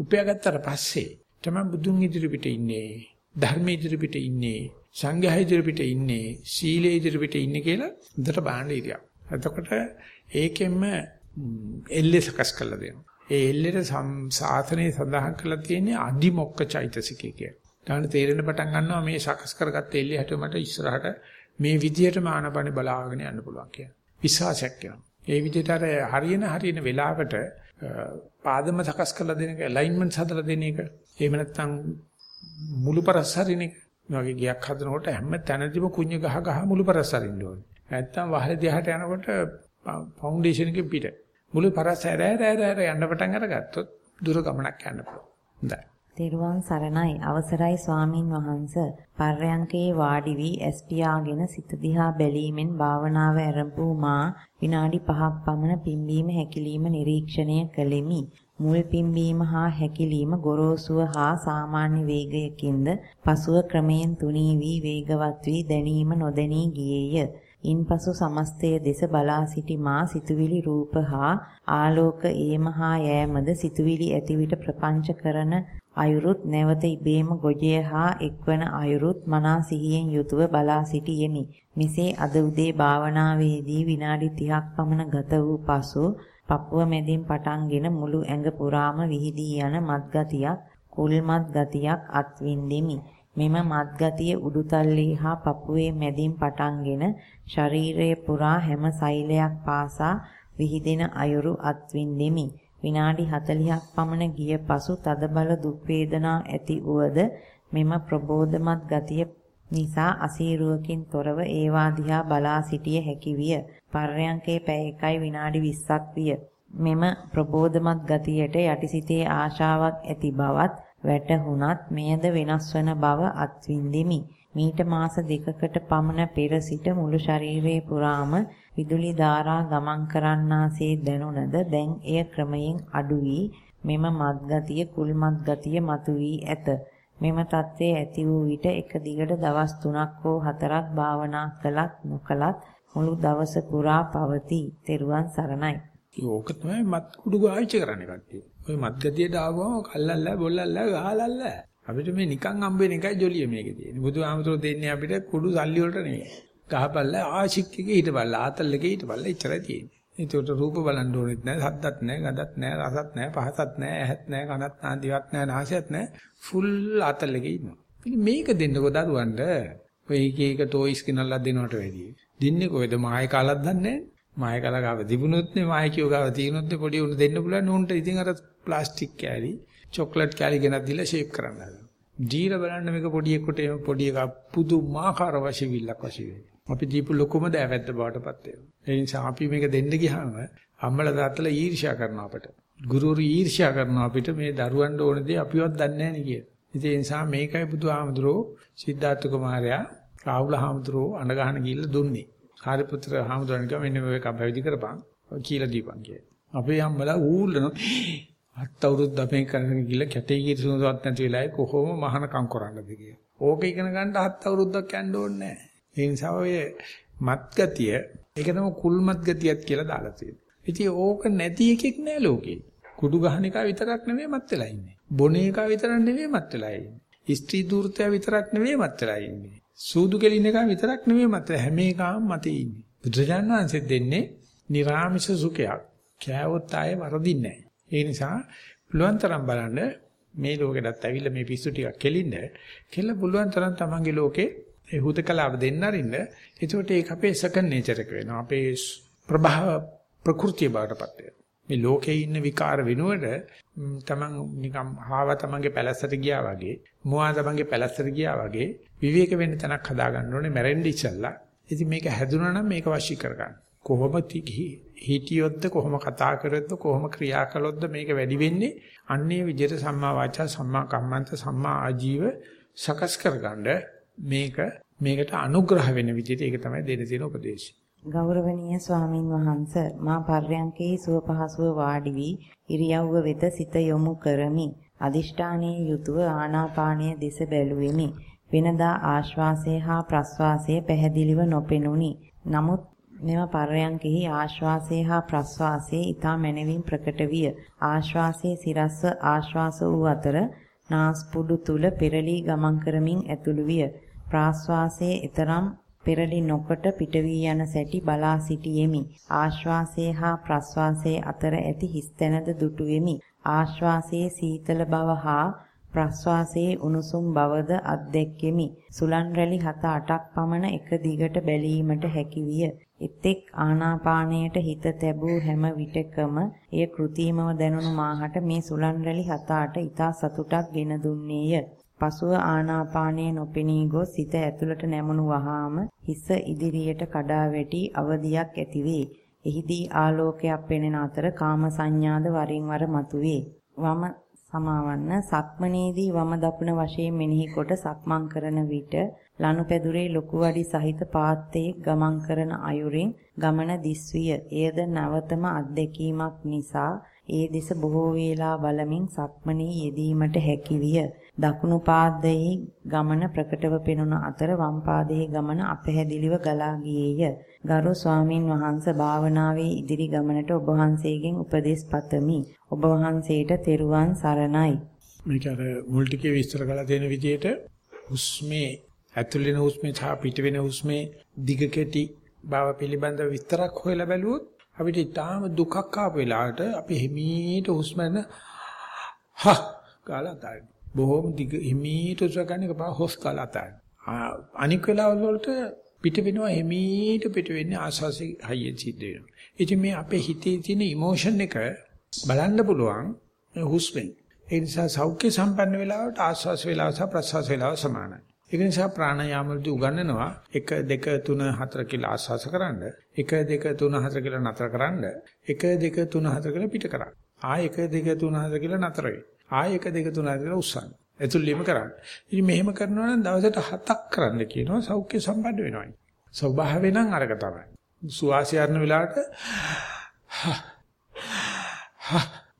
A: උපයාගත්තට පස්සේ තමයි බුදුන් ඉදිරි පිට ඉන්නේ. ධර්ම ඉදිරි පිට ඉන්නේ. සංඝයා ඉදිරි පිට ඉන්නේ. සීලේ ඉදිරි පිට ඉන්නේ කියලා හොඳට බලන්න ඉරියක්. එතකොට ඒකෙන්ම එල්ලේ සකස් කරලා දෙනවා. ඒ එල්ලේට සාසනයේ සඳහන් කරලා තියෙන්නේ අදිමොක්ක චෛතසිකය කියලා. ඊට තේරෙන පටන් ගන්නවා මේ සකස් කරගත්ත එල්ලේ හැට මට ඉස්සරහට මේ විදියට මානපණ බලාගෙන යන්න පුළුවන් කියලා. විශ්වාසයක් වෙනවා. ඒ විදිහට අර හරියන හරියන වෙලාවට පාදම සකස් කරලා දෙන එක, ඇලයින්මන්ට්ස් හදලා දෙන එක. එහෙම නැත්නම් මුළු පරස් හරින එක. මේ වගේ ගියක් හදනකොට හැම තැනදීම කුණ්‍ය ගහ ගහ මුළු පරස් හරින්න ඕනේ. නැත්නම් වහල දිහාට යනකොට ෆවුන්ඩේෂන් එකෙන් පිට. මුළු පරස් හැර හැර හැර යන්න පටන් අරගත්තොත් දුර ගමනක් යන්න පුළුවන්. හොඳයි.
B: තෙරුවන් සරණයි. අවසරයි ස්වාමින් වහන්ස. පර්යංකේ වාඩි වී ඇස් පියාගෙන සිත දිහා බැලීමෙන් භාවනාව ආරම්භ මා විනාඩි 5ක් පමණ පිම්බීම හැකිලිම නිරීක්ෂණය කළෙමි. මුල් පිම්බීම හා හැකිලිම ගොරෝසුව හා සාමාන්‍ය වේගයකින්ද පසුව ක්‍රමයෙන් තුනී වී වේගවත් වී දැනීම නොදැනී ගියේය. ඉන්පසු සමස්තය දෙස බලා සිටි මා සිතුවිලි රූප හා ආලෝක ඒම හා යෑමද සිතුවිලි ඇති විට ප්‍රපංච කරන අයුරුත් නැවත ඉබේම ගොජය හා එක්වන අයුරුත් මනා සිහියෙන් යුතුව බලා සිටියෙමි. මෙසේ අද උදේ භාවනාවේදී විනාඩි 30ක් පමණ ගත වූ පසු පපුව මැදින් පටන්ගෙන මුළු ඇඟ පුරාම විහිදී යන මත්ගතියක් කුල්මත් ගතියක් අත්විඳෙමි. මෙම මත්ගතිය උඩුතල්ලේ හා පපුවේ මැදින් පටන්ගෙන ශරීරයේ පුරා හැම සෛලයක් පාසා විහිදෙන අයුරු අත්විඳෙමි. විනාඩි 40ක් පමණ ගිය පසු තදබල දුක් වේදනා ඇති උවද මෙම ප්‍රබෝධමත් ගතිය නිසා අසීරුවකින් තොරව ඒවා දිහා බලා සිටිය හැකි විය. පර්යංකේ පැය 1යි විනාඩි 20ක් විය. මෙම ප්‍රබෝධමත් ගතියට යටිසිතේ ආශාවක් ඇති බවත් වැටහුණත් මෙයද වෙනස් වන බව අත්විඳෙමි. මීට මාස දෙකකට පමණ පෙර සිට මුළු ශරීරයේ පුරාම විදුලි ධාරා ගමන් කරන්නාසේ දැනුණද දැන් එය ක්‍රමයෙන් අඩු වී මෙම මත්ගතිය කුල්මත් ගතිය මතුවී ඇත. මෙම தત્ත්වයේ ඇති වූ විට එක දිගට දවස් 3ක් හෝ 4ක් භාවනා කළත් නොකළත් මුළු දවස පුරා පවතී. තෙරුවන් සරණයි.
A: ඕක තමයි මත් කුඩු ගාවිච්ච කරන්නේ කට්ටිය. ඔය මත් ගතියට ආවම කල්ලල්ලා බොල්ලල්ලා ගහලල්ලා. අපිට මේ නිකන් හම්බෙන එකයි ජොලිය මේකේ තියෙන්නේ. බුදුහාමුදුරුවෝ දෙන්නේ අපිට කුඩු සල්ලි වලට නෙමෙයි. ගහපල්ලා ආශික්කේ හිටපල්ලා ආතල් එකේ හිටපල්ලා එච්චරයි තියෙන්නේ. ඒකට රූප බලන්න ඕනෙත් නැහැ, සද්දත් නැහැ, ගඳත් නැහැ, රසත් නැහැ, පහසත් නැහැ, ඇහත් නැහැ, කනත් නැහැ, දිවත් නැහැ, නාසයත් නැහැ. ෆුල් ආතල් එකේ ඉන්නවා. ඉතින් මේක දෙන්නකො දරුවන්ට ඔය එක එක ටොයිස් කිනල්ලා දෙනවට වැඩියි. දින්නේ කොහෙද මාය කාලක් දන්නේ නැහැ. මාය කාලා ගාව තිබුණොත් නේ මාය කියෝ ගාව තියෙනොත් නේ පොඩි උන් දෙන්න පුළුවන් උන්ට ඉතින් අර ප්ලාස්ටික් කෑලි, චොක්ලට් කෑලි ගෙනත් දීලා ෂේප් කරන්න හදනවා. දීලා බලන්න මේක පොඩි එකට එහෙම පොඩි එකක් පුදුමාකාර වශීවිල්ලක් වශී වෙනවා. අපි දීපු ලොකුම දෑවැද්ද බවටපත් වෙනවා. ඒ නිසා අපි මේක දෙන්න ගියාම අම්මලා තාත්තලා ඊර්ෂ්‍යා කරනවා අපට. ගුරුවරු ඊර්ෂ්‍යා කරනවා අපිට මේ දරුවන්ට ඕන දේ අපිවත් දන්නේ නැහැ නේ කියලා. ඒ නිසා මේකයි බුදුහාමුදුරෝ සිද්ධාර්ථ කුමාරයා රාහුල හාමුදුරෝ අඬ ගහන ගිහිල්ලා දුන්නේ. කාර්යපුත්‍ර හාමුදුරන් කිව්වා මෙන්න මේක පැවිදි කරපන් කියලා දීපන් කියලා. අපේ අම්මලා ඌල්ලන අත් අවුරුද්ද අපේ කරගෙන ගිහිල්ලා කැටේ කිරිසුනවත් නැති වෙලාවේ කොහොම මහානකම් කරන්නද කියලා. ඕක ඉගෙන ගන්න හත් අවුරුද්දක් යන්න ඕනේ නැහැ. ඒ නිසා ඔය මත් ගතිය ඒක තමයි කුල්මත් ගතියක් කියලා දාලා තියෙනවා. ඉතින් ඕක නැති එකෙක් නෑ ලෝකේ. කුඩු ගහන එක විතරක් නෙවෙයි මත් වෙලා ඉන්නේ. බොන එක විතරක් නෙවෙයි මත් වෙලා ඉන්නේ. ස්ත්‍රී දූර්තය විතරක් නෙවෙයි මත් වෙලා ඉන්නේ. සූදු කෙලින එක විතරක් නෙවෙයි මත් හැම එකම මතේ ඉන්නේ. බුදුරජාණන් වහන්සේ දෙන්නේ නිර්ාමිෂ සුඛයක්. කෑවොත් ආයේ වරදින්නේ නැහැ. ඒ නිසා පුළුවන් තරම් බලන්න මේ ලෝකෙටත් ඇවිල්ලා මේ පිස්සු ටිකක් කෙලින්න කෙල්ල පුළුවන් තරම් තමන්ගේ ලෝකේ ඒ හුදකලාව දෙන්න අරින්න. එතකොට ඒක අපේ සෙකන්ඩ් නේචර් එක වෙනවා. අපේ ප්‍රභාව ප්‍රകൃතිය බාටපත් වෙනවා. මේ ලෝකේ ඉන්න විකාර වෙනුවට තමන් නිකම් හාව තමන්ගේ පැලැස්සට ගියා වගේ, මුවා තමන්ගේ පැලැස්සට ගියා වගේ විවේක වෙන්න තැනක් හදා ගන්න ඕනේ මැරෙන්න ඉස්සල්ලා. ඉතින් මේක හැදුනා නම් මේක වශී කරගන්න. කොහොම හිටියොත්ද කොහොම කතා කරොත්ද කොහොම ක්‍රියා කළොත්ද මේක වැඩි වෙන්නේ අන්නේ විදිහට සම්මා වාචා සම්මා කම්මන්ත සම්මා ආජීව සකස් කරගන්න මේක මේකට අනුග්‍රහ වෙන විදිහට ඒක තමයි දෙන්න තියෙන උපදේශය.
B: ගෞරවනීය ස්වාමින් වහන්ස මා පර්යංකේ සුව පහසුව වාඩි වී ඉරියව්ව වෙත සිත යොමු කරමි. අදිෂ්ඨානයේ යුතුව ආනාපානයේ දෙස බැලුවෙමි. වෙනදා ආශ්වාසය හා ප්‍රශ්වාසය පැහැදිලිව නොපෙනුනි. නමුත් මෙම පර්යංකෙහි ආශ්වාසය හා ප්‍රශ්වාසයේ ඊතා මැනවින් ප්‍රකට විය. ආශ්වාසයේ සිරස්ව ආශ්වාස වූ අතර නාස්පුඩු තුල පෙරලී ගමන් කරමින් ඇතුළු විය. ප්‍රාශ්වාසයේ ඊතරම් පෙරලි නොකොට පිට වී යන සැටි බලා සිටියෙමි. ආශ්වාසයේ හා ප්‍රශ්වාසයේ අතර ඇති හිස්තැනද දුටු වෙමි. ආශ්වාසයේ සීතල බව හා ප්‍රශ්වාසයේ උණුසුම් බවද අත්දැක්කෙමි. සුලන් රැලි 7-8ක් පමණ එක දිගට බැලීමට හැකි විය. එතෙක් ආනාපානයට හිත තැබූ හැම විටකම එය કૃතිමව දැනුණු මාහට මේ සුලන් රැලි 7-8 ඊතා සතුටක් ගෙන දුන්නේය. පසුව ආනාපානයේ නොපෙනී ගොස් සිත ඇතුළට නැමුණු වහාම හිස ඉදිරියට කඩා වැටි අවදියක් ඇතිවේ. එහිදී ආලෝකයක් පෙනෙන අතර කාම සංඥාද වරින් වර මතුවේ. වම සමාවන්න සක්මනේදී වම දකුණ වශයෙන් මෙනෙහි කොට සක්මන් කරන විට ලනුපැදුරේ ලොකු වඩි සහිත පාත්තේ ගමන් කරන අයුරින් ගමන දිස්විය. එයද නවතම අත්දැකීමක් නිසා ඒ දෙස බොහෝ වේලා බලමින් සක්මනේ යෙදීමට හැකි විය. දකුණු පාදයේ ගමන ප්‍රකටව පෙනුන අතර වම් පාදයේ ගමන අපැහැදිලිව ගලා ගියේය. ගරු ස්වාමින් වහන්සේ භාවනාවේ ඉදිරි ගමනට ඔබ වහන්සේගෙන් උපදෙස් පතමි. ඔබ වහන්සේට තෙරුවන් සරණයි.
A: මේක අර මුල් ටිකේ විස්තර කරලා තියෙන විදිහට හුස්මේ ඇතුළේන හුස්මේ සහ පිට වෙන හුස්මේ දිග කෙටි බව පිළිබඳ විස්තරක් හොයලා බැලුවොත් අපිට ඊටාම දුකක් ආපු වෙලාවට අපි හිමීට හුස්ම ගන්න හා ගාලා තායි. බොහොම දිග හිමීට හුස්ම ගන්න එක බා හොස් ගාලා තායි. අනික් වෙලාවල් වලට පිට වෙනවා හිමීට පිට වෙන්නේ ආස්වාසි හයියෙන් සිද්ධ වෙනවා. ඉතින් මේ අපේ හිතේ තියෙන ඉමෝෂන් එක බලන්න පුළුවන් හුස්මෙන්. ඒ නිසා සෞඛ්‍ය සම්පන්න වෙලාවට ආස්වාස් වේලාව සහ ප්‍රස්වාස් වේලාව සමානයි. ඒක නිසා ප්‍රාණයාම වලදී උගන්වනවා 1 2 3 4 කියලා ආස්වාස කරන්න 1 2 3 4 කියලා නතර කරන්න 1 2 3 4 කියලා පිට කරන්න ආය 1 2 3 4 කියලා නතර වෙයි ආය 1 2 3 4 කියලා උස්සන්න. එතුළෙම කරන්න. ඉතින් මෙහෙම කරනවා නම් දවසට 7ක් කරන්න කියනවා සෞඛ්‍ය සම්පන්න වෙනවා ස්වභාවයෙන් නම් අරක තමයි. සුවාසය අරන වෙලාවට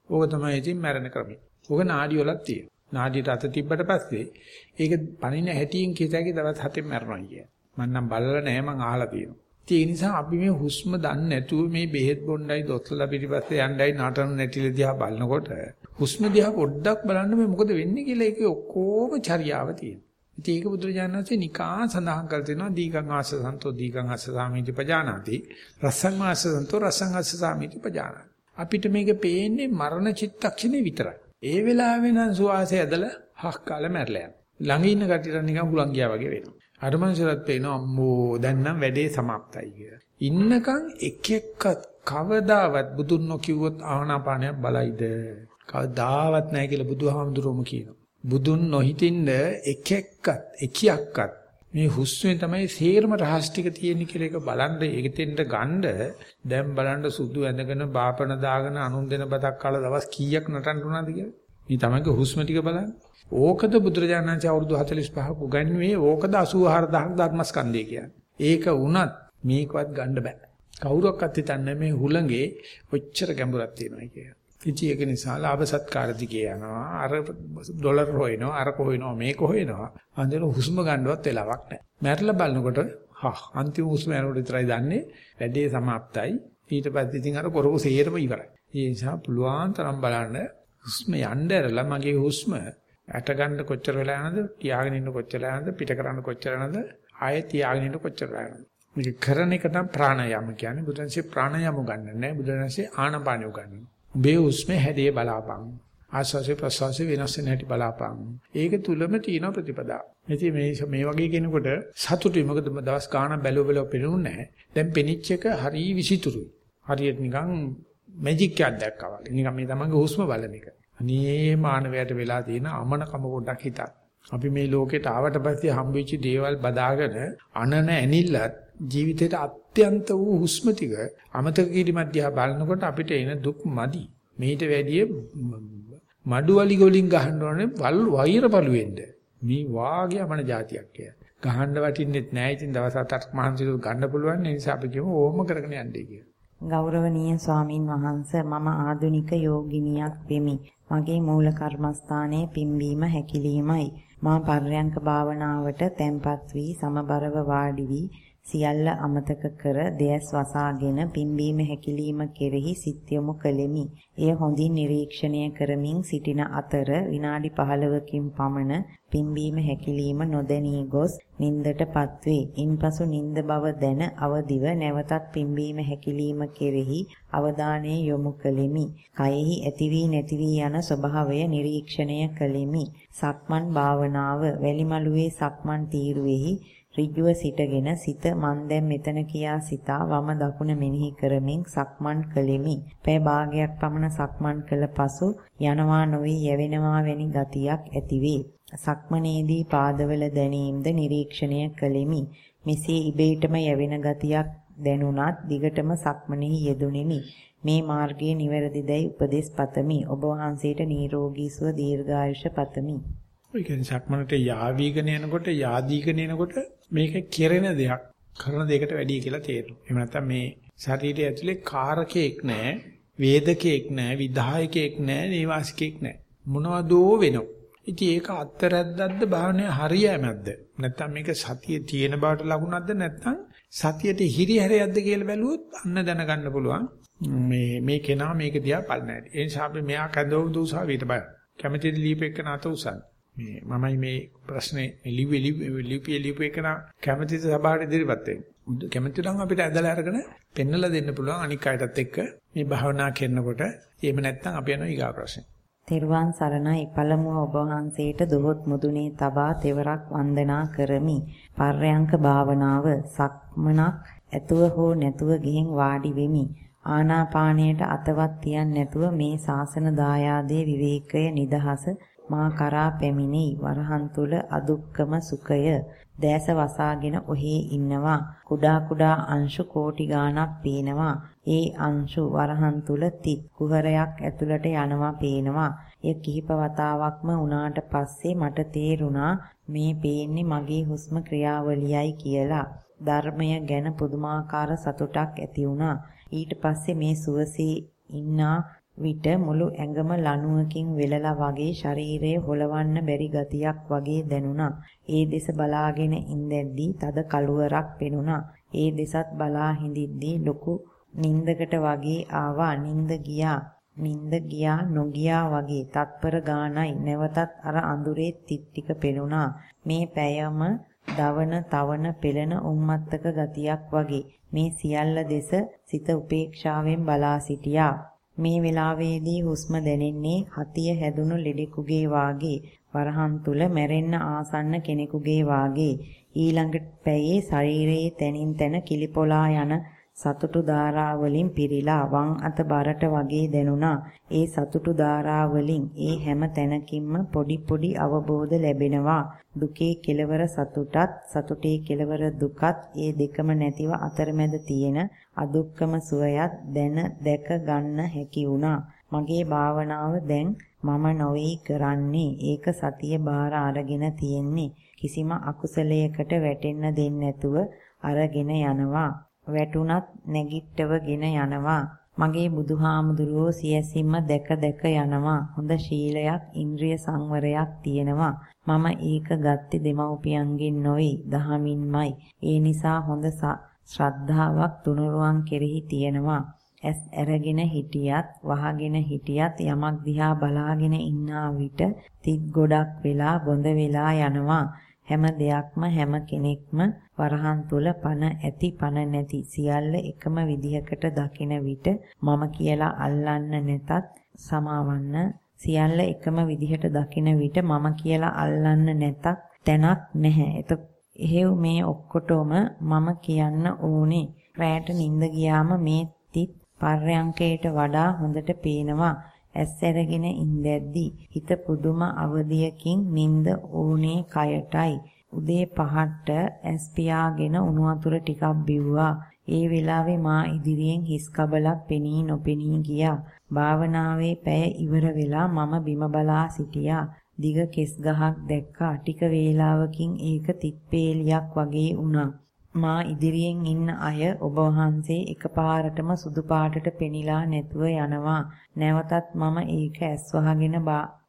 A: ඕක තමයි ඉතින් මැරෙන ක්‍රමය. ඕක නාඩි වලක් තියෙනවා. නාඩියට අත තිබ්බට පස්සේ ඒක පණින හැටියෙන් කීතකේ දවස් හතෙන් මැරෙනවා කිය. මම නම් බලලා නැහැ මං අහලා තියෙනවා. ඒ නිසා අපි මේ හුස්ම දන්නේ නැතුව මේ බෙහෙත් බොණ්ඩයි දොස්තරලා පිටිපස්සේ යණ්ඩයි නටන නැටිල දිහා බලනකොට හුස්ම දිහා පොඩ්ඩක් බලන්න මේ මොකද වෙන්නේ කියලා ඒකේ ඔක්කොම චර්යාව තියෙනවා. ඉතින් ඒක බුදුරජාණන්සේ නිකා සඳහන් කර තිනවා දීගං ආස්ස සන්තෝ දීගං ආස්ස සාමීති පජානාති රසං ආස්ස සන්තෝ රසං ආස්ස සාමීති පජානාති. අපිට මේක පේන්නේ මරණ චිත්තක්ෂණේ විතරයි. ඒ වෙලාවේ නම් සුවාසය ඇදලා හක් කාලේ මැරලා යනවා. ළඟ ඉන්න කටියට නිකන් හුලං ගියා වගේ වෙනවා. අර මනුස්සයලත් පේනවා අම්මෝ දැන් නම් වැඩේ સમાප්තයි කියලා. ඉන්නකන් එක එක්ක කවදාවත් බුදුන් නොකියුවොත් ආනාපානයක් බලයිද? කවදාවත් නැහැ කියලා බුදුහාමුදුරුවෝම කියනවා. බුදුන් නොහිටින්න එක එක්කත් එකියක්වත් මේ හුස්මේ තමයි සේරම රහස් ටික තියෙන්නේ කියලා එක බලන්න ඒකෙන්ද ගන්න දැන් බලන්න සුදු ඇඳගෙන බාපන දාගෙන අනුන් දෙන බතක් කාලා දවස් කීයක් නටන්න උනාද කියලා. මේ තමයිගේ හුස්ම ටික බලන්න. ඕකද බුදුරජාණන්සේ අවුරුදු 45ක් උගන්වුවේ ඕකද 84000ක් ධර්මස්කන්ධය කියන්නේ. ඒක වුණත් මේකවත් ගන්න බෑ. කවුරක්වත් හිතන්නේ මේ හුළඟේ ඔච්චර ගැඹුරක් තියෙනවා කියලා. ඉතින් ඒක නිසා ලාභ සත්කාර දිගේ යනවා. අර ඩොලර් හොයනවා, අර කොහොයනවා, මේක හොයනවා. අන්තිම හුස්ම ගන්නවත් වෙලාවක් නැහැ. මැරලා බලනකොට හා අන්තිම හුස්ම යනකොට විතරයි දන්නේ වැඩේ સમાප්තයි. ඊට පස්සේ ඉතින් අර කරපු සේරම ඉවරයි. ඒ නිසා පුළුවන් තරම් බලන්න හුස්ම යන්න ඇරලා මගේ හුස්ම ඇට ගන්න කොච්චර වෙලා යනද තියාගෙන ඉන්න කොච්චර යනද පිට කරන්න කොච්චර යනද ආයෙ තියාගෙන ඉන්න කොච්චර යනද මේක කරන එක තමයි ප්‍රාණයාම කියන්නේ බුදුන්සේ ප්‍රාණයාම ගන්න නැහැ බුදුන්සේ ආනපානිය උගන්වනවා උඹේ හුස්මේ හැඩේ බලාපන්. ආස්වාසේ ප්‍රසවාසේ වෙනස් වෙන හැටි බලාපන්. ඒක තුලම තියෙන ප්‍රතිපදා. ඉතින් මේ මේ වගේ කෙනෙකුට සතුටුයි. මොකද දවස් ගාණක් බැලුව බැලුව පෙනුන්නේ නැහැ. දැන් පෙනිච් එක හරි විසිතුරුයි. හරියට නිකන් මැජික් එකක් දැක්කා වගේ. නිකන් මේ තමන්ගේ හුස්ම බලන එක. අනේ මානවයට වෙලා තියෙන අමනකම පොඩ්ඩක් හිතන්න. අපි මේ ලෝකෙට ආවට පස්සේ හම්බෙච්ච දේවල් බදාගෙන අනන ඇනිල්ලත් ජීවිතේට අත්‍යන්ත වූ හුස්ම ටික අමතක කිරීමක් දිහා බලනකොට අපිට එන දුක් මදි. මේට වැඩිය මඩුවලි ගොලින් ගහන්න ඕනේ වල් වෛර බලුවෙන්ද. මේ වාගේ අමන જાතියක් කිය. ගහන්න වටින්නෙත් නැහැ. ඉතින් දවස් හතරක් මහන්සිලු ගන්න පුළුවන්. ඒ නිසා අපි කියමු ඕම කරගෙන යන්නේ කියලා.
B: ගෞරවනීය ස්වාමින් වහන්සේ මම ආදුනික යෝගිනියක් වෙමි. මගේ මූල කර්මස්ථානයේ පිම්බීම හැකිලීමයි. මා පර්යංක භාවනාවට තැම්පත් වී සමබරව වාඩි වී සියල්ල අමතක කර දෙයස් වසාගෙන පිම්බීම හැකිලිම කෙරෙහි සිත් යොමු කළෙමි. එය හොඳින් නිරීක්ෂණය කරමින් සිටින අතර විනාඩි 15කින් පමණ පිම්බීම හැකිලිම නොදැනී ගොස් නින්දටපත් වේ. ඉන්පසු නින්ද බව දැන අවදිව නැවතත් පිම්බීම හැකිලිම කෙරෙහි අවධානය යොමු කළෙමි. කයෙහි ඇති වී නැති වී යන ස්වභාවය නිරීක්ෂණය කළෙමි. සක්මන් භාවනාව වැලිමලුවේ සක්මන් තීරුවේහි ඍජුව සිටගෙන සිත මන් දැන් මෙතන කියා සිතා වම දකුණ මෙනෙහි කරමින් සක්මන් කළෙමි. පෑ භාගයක් පමණ සක්මන් කළ පසු යනවා නොවි යැවෙනවා වැනි ගතියක් ඇතිවේ. සක්මනේදී පාදවල දැනීමද නිරීක්ෂණය කළෙමි. මෙසේ ඉබේටම යැවෙන ගතියක් දැනුණත් දිගටම සක්මනෙහි යෙදුණෙමි. මේ මාර්ගයේ නිවැරදිදයි උපදෙස් පතමි. ඔබ වහන්සේට නිරෝගී සුව දීර්ඝායුෂ පතමි.
A: ඔය කියන්නේ සක්මනට යාවීගෙන යනකොට යාදීගෙන යනකොට මේක කෙරෙන දෙයක් කරන දෙයකට වැඩිය කියලා තේරෙනවා. එහෙම නැත්නම් මේ ශරීරය ඇතුලේ කාරකයක් නැහැ, වේදකයක් නැහැ, විධායකයක් නැහැ, නේවාසිකයක් නැහැ. මොනවදෝ වෙනවා. ඉතින් ඒක අත්තරද්දක්ද භාවනාවේ හරියමක්ද? නැත්නම් මේක සතියේ තියෙන බවට ලකුණක්ද නැත්නම් සතියට හිරිහැරයක්ද කියලා බැලුවොත් අන්න දැනගන්න පුළුවන්. මේ මේ කෙනා මේක දිහා බලන්නේ නැහැ. ඒ නිසා අපි මෙයා කැදව දුසා විතර බය. කැමැතිද ලියපෙන්න අත උසන්. මේ මමයි මේ ප්‍රශ්නේ ලිව්වේ ලිව්වේ ලිව්වේ එකන කැමැතිද සභාවට ඉදිරියපත් වෙන්නේ. කැමැති නම් අපිට ඇදලා අරගෙන පෙන්නලා දෙන්න පුළුවන් අනික් අයටත් එක්ක මේ භාවනා කරනකොට. එහෙම නැත්නම් අපි යනවා ඊගා ප්‍රශ්නේ.
B: තෙරුවන් සරණයි පළමුව ඔබ වහන්සේට දොහොත් මුදුනේ තබා තෙවරක් වන්දනා කරමි. පර්යංක භාවනාව සක්මනක් ඇතුව හෝ නැතුව ගිහින් වාඩි වෙමි. ආනාපානයට අතවත් තියන් නැතුව මේ ශාසන දායාදේ විවේකය නිදහස මා කරා පැමිණෙයි වරහන් තුල අදුක්කම සුඛය. දැස වසාගෙන ඔහේ ඉන්නවා. කුඩා කුඩා අංශු කෝටි ගාණක් පේනවා. ඒ අංශු වරහන් තුල තිත් කුහරයක් ඇතුළට යනවා පේනවා. එය කිහිප වතාවක්ම වුණාට පස්සේ මට තේරුණා මේ පේන්නේ මගේ හුස්ම ක්‍රියාවලියයි කියලා. ධර්මය ගැන පුදුමාකාර සතුටක් ඇති වුණා. ඊට පස්සේ මේ සුවසේ ඉන්නා විට මුළු ඇඟම ලණුවකින් වෙලලා වගේ ශරීරය හොලවන්න බැරි ගතියක් වගේ දැනුණා. ඒ දෙස බලාගෙන ඉඳද්දී තද කළුවරක් පෙනුණා. ඒ දෙසත් බලා හිඳිද්දී ලොකු නින්දකට වගේ ආවා. නින්ද ගියා. නින්ද ගියා නොගියා වගේ තත්පර ගානයි නැවතත් අර අඳුරේ තිත් ටික පෙනුණා. මේ පැයම දවන තවන පෙළෙන උම්මත්තක ගතියක් වගේ මේ සියල්ල දෙස සිත උපේක්ෂාවෙන් බලා සිටියා. මේ වෙලාවේදී හුස්ම දැනෙන්නේ හතිය හැදුණු ලෙඩෙකුගේ වාගේ වරහන් තුල මැරෙන්න ආසන්න කෙනෙකුගේ වාගේ ඊළඟ පැයේ ශරීරයේ තනින් තන කිලිපොලා යන සතුටු ධාරාවලින් පිරීලා වම් අත බරට වගේ දැනුණා. ඒ සතුටු ධාරාවලින් ඒ හැම තැනකින්ම පොඩි පොඩි අවබෝධ ලැබෙනවා. දුකේ කෙලවර සතුටත් සතුටේ කෙලවර දුකත් ඒ දෙකම නැතිව අතරමැද තියෙන අදුක්කම සුවයත් දැන දැක ගන්න හැකි වුණා. මගේ භාවනාව දැන් මම නොවේ කරන්නේ. ඒක සතිය බාර අරගෙන තියෙන්නේ. කිසිම අකුසලයකට වැටෙන්න දෙන්නේ නැතුව අරගෙන යනවා. වැටුණත් නැගිට්ටවගෙන යනවා. මගේ බුදුහාමුදුරුවෝ සියැසින්ම දැක දැක යනවා. හොඳ ශීලයක්, ඉන්ද්‍රිය සංවරයක් තියෙනවා. මම ඒක ගත්තේ දෙමව්පියන්ගෙන් නොවේ, දහමින්මයි. ඒ නිසා හොඳ ශ්‍රද්ධාවක් තුනුරුවන් කෙරෙහි තියෙනවා. ඇස් ඇරගෙන හිටියත් වහගෙන හිටියත් යමක් දිහා බලාගෙන ඉන්නා විට තිත් ගොඩක් වෙලා බොඳ වෙලා යනවා. හැම දෙයක්ම හැම කෙනෙක්ම වරහන් තුල පන ඇති පන නැති සියල්ල එකම විදිහකට දකින විට මම කියලා අල්ලන්න නැතත් සමාවන්න සියල්ල එකම විදිහට දකින විට මම කියලා අල්ලන්න නැතත් තැනක් නැහැ. එහෙව් මේ ඔක්කොටම මම කියන්න ඕනේ. රැයට නිින්ද ගියාම මේ තිත් පර්යංකයට වඩා හොඳට පේනවා. ඇස් ඇරගෙන ඉඳද්දී හිත පුදුම අවදියකින් නිින්ද ඕනේ කයටයි. උදේ පහට ඇස් පියාගෙන උණු වතුර ටිකක් බිව්වා. ඒ වෙලාවේ මා ඉදිරියෙන් හිස් කබලක් පෙනී නොපෙනී ගියා. භාවනාවේ පැය ඉවර වෙලා මම බිම බලා සිටියා. දිග කෙස් ගහක් දැක්කා. ටික වේලාවකින් ඒක තිත්පේලියක් වගේ වුණා. මා ඉදිරියෙන් ඉන්න අය ඔබ වහන්සේ එකපාරටම සුදු පාටට පෙනිලා නැතුව යනවා. නැවතත් මම ඒක ඇස් වහගෙන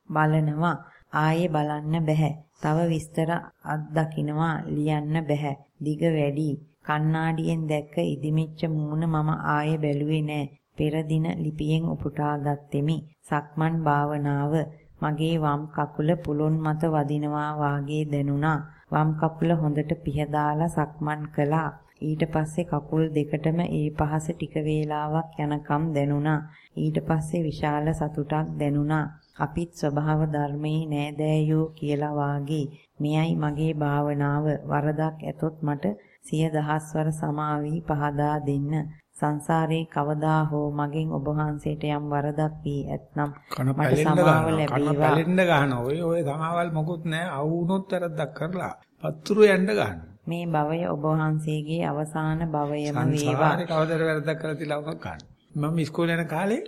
B: බලනවා. ආයේ බලන්න බෑ. තව විස්තර අත්දකින්නවා ලියන්න බෑ. දිග වැඩි. කණ්ණාඩියෙන් දැක්ක ඉදිමිච්ච මූණ මම ආයේ බැලුවේ නෑ. පෙර දින ලිපියෙන් උපුටා ගත්ෙමි. සක්මන් භාවනාව මගේ වම් කකුල පුළුන් මත වදිනවා වාගේ දැනුණා. වම් කකුල හොඳට පිහදාලා සක්මන් කළා. ඊට පස්සේ කකුල් දෙකටම ඒ පහස ටික වේලාවක් යනකම් දැනුණා. ඊට පස්සේ විශාල සතුටක් දැනුණා. අපිත් ස්වභාව ධර්මයේ නෑදෑයෝ කියලා වාගේ මෙයයි මගේ භාවනාව වරදක් ඇතොත් මට සිය දහස්වර සමාවි පහදා දෙන්න සංසාරේ කවදා හෝ මගෙන් ඔබ වහන්සේට යම් වරදක් වී ඇතනම්
A: මට සමාව ලැබේවා. කන ගන්න ඔය ඔය සමාවල් මොකුත් නෑ. අවුනොත් වැරද්දක් කරලා පත්තුරු යන්න ගන්න
B: මේ භවය ඔබ වහන්සේගේ අවසාන භවයම වේවා.
A: සංසාරේ කවදාද වැරද්දක් කරලා තියලා උනක් ගන්න. මම ඉස්කෝලේ යන කාලේ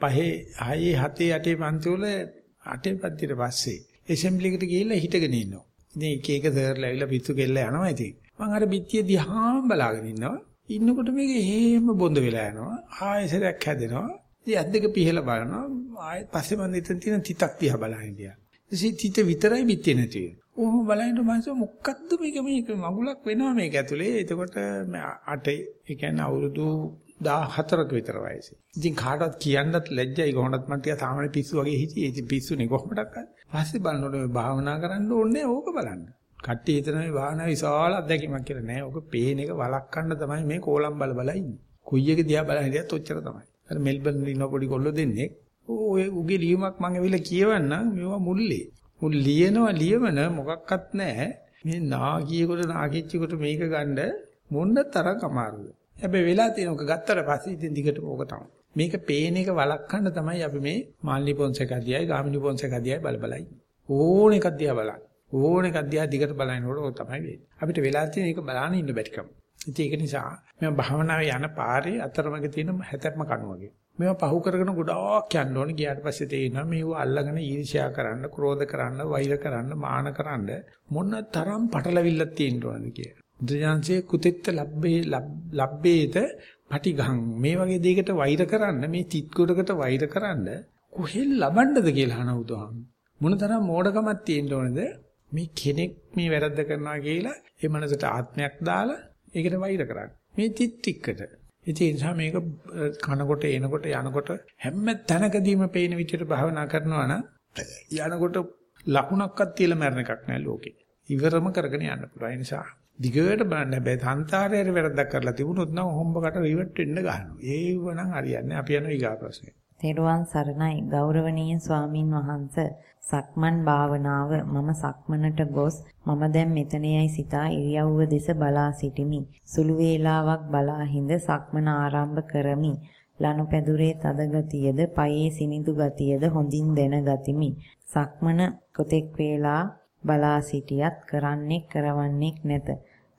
A: පහේ හයේ හතේ අටේ පන්ති වල අටේ පන්තියට පස්සේ ඇසෙම්බලි එකට ගිහිල්ලා හිටගෙන ඉන්නවා. ඉතින් එක එක සර්ලා ඇවිල්ලා පිස්සු කෙල්ල යනවා ඉතින්. මම අර පිටිය දිහාම බලාගෙන ඉන්නවා ඉන්නකොට මේක හේම බොඳ වෙලා යනවා. ආයෙසරයක් හැදෙනවා. ඉතින් ඇද්දක පිහලා බලනවා. ආයෙත් පස්සේ මම එතන තියෙන තිතක් දිහා බලන ඉතියා. ඉතින් තිත විතරයි පිටියේ නැති වෙන්නේ. ඔහොම බලනකොට මම මොකක්ද මේක මේක මගුලක් වෙනවා මේක ඇතුලේ. එතකොට අටේ ඒ කියන්නේ අවුරුදු 14ක විතර වයසේ. ඉතින් කාටවත් කියන්නත් ලැජ්ජයි කොහොමවත් මම ටික සාමාන්‍ය පිස්සු වගේ හිටියේ. ඉතින් පිස්සුනේ කොහොමඩක්වත්. පස්සේ බලනකොට මේ භාවනා කරන්න ඕනේ ඕක බලන්න. කට්ටිය හිතන මේ භාවනා විශාල අත්දැකීමක් කියලා නෑ. ඔක පේන එක වළක්වන්න තමයි මේ කෝලම් බල බල ඉන්නේ. කුයි එක දිහා බලන හිටියත් ඔච්චර තමයි. අර මෙල්බන් ඉන්න පොඩි කොල්ලෝ දෙන්නේ ඔය උගේ ලියුමක් මම ඇවිල්ලා කියවන්නම් මේවා මුල්ලේ. මුල් ලියනවා ලියවන මොකක්වත් නැහැ. මේ නාගියෙකුට නාගිච්චෙකුට මේක ගන්න මොන්න තරම් අමාරුද. හැබැයි වෙලා තියෙන ඔක ගත්තට පස්සේ ඉතින් දිගටම ඕක තමයි. මේක පේන එක වළක්වන්න තමයි අපි මේ මාල්ලි පොන්සේක අධ්‍යයයි ගාමිණි පොන්සේක අධ්‍යයයි බල බල ඉන්නේ. ඕන එකක් දිහා බලන්න. ඕන එකක් දිහා දිගට බලනකොට ඔය තමයි වෙන්නේ. අපිට වෙලා තියෙන එක බලාන ඉන්න බැරිකම. ඉතින් ඒක නිසා මම භාවනාවේ යන පාරේ අතරමඟ තියෙන හැතැප්ම කණු වගේ. මේවා පහු කරගෙන ගොඩාක් යන්න ඕනේ. ගියාට පස්සේ තේරෙනවා මේව අල්ලගෙන ඊර්ෂ්‍යා කරන්න, ක්‍රෝධ කරන්න, වෛර කරන්න, මාන කරන්න මොන තරම් පටලවිල්ලක් තියෙන්න ඕනද කියලා. බුදුජාන්සේ කුතෙත්ත ලබ්බේ ලබ්බේත පටිඝං මේ වගේ දෙයකට වෛර කරන්න මේ තිත් කොටකට වෛර කරන්න කොහෙන් ලබන්නද කියලා අහන උදාහරණ. මොනතරම් මෝඩකමක් තියෙන්න ඕනද මේ කෙනෙක් මේ වැරද්ද කරනවා කියලා ඒ මනසට ආත්මයක් දාලා ඒකට වෛර කරන්න. මේ තිත් ටිකට. ඒ නිසා මේක කනකොට එනකොට යනකොට හැම තැනකදීම පේන විදිහට භාවනා කරනවා නම් යනකොට ලකුණක්වත් තියලා මරණ එකක් නෑ ලෝකේ. ඉවරම කරගෙන යන්න පුළුවන්. ඒ නිසා දිගට බලන්න හැබැයි සංතාරයේ වැරද්දක් කරලා තිබුණොත් නම් හොම්බකට රිවර්ට් වෙන්න ගන්නවා. ඒව නම් හරියන්නේ. අපි යනවා ඊගා ප්‍රශ්නේ.
B: තෙරුවන් සරණයි. ගෞරවනීය ස්වාමින් වහන්ස සක්මන් භාවනාව මම සක්මනට ගොස්. මම දැන් මෙතනෙයි සිතා ඉරියව්ව දෙස බලා සිටිමි. සුළු වේලාවක් බලා හිඳ සක්මන ආරම්භ කරමි. ලනුපැදුරේ තද ගතියද පයේ සිනිඳු ගතියද හොඳින් දැන ගතිමි. සක්මන කොතෙක් වේලා බලා සිටියත් කරන්නේ කරවන්නේක් නැත.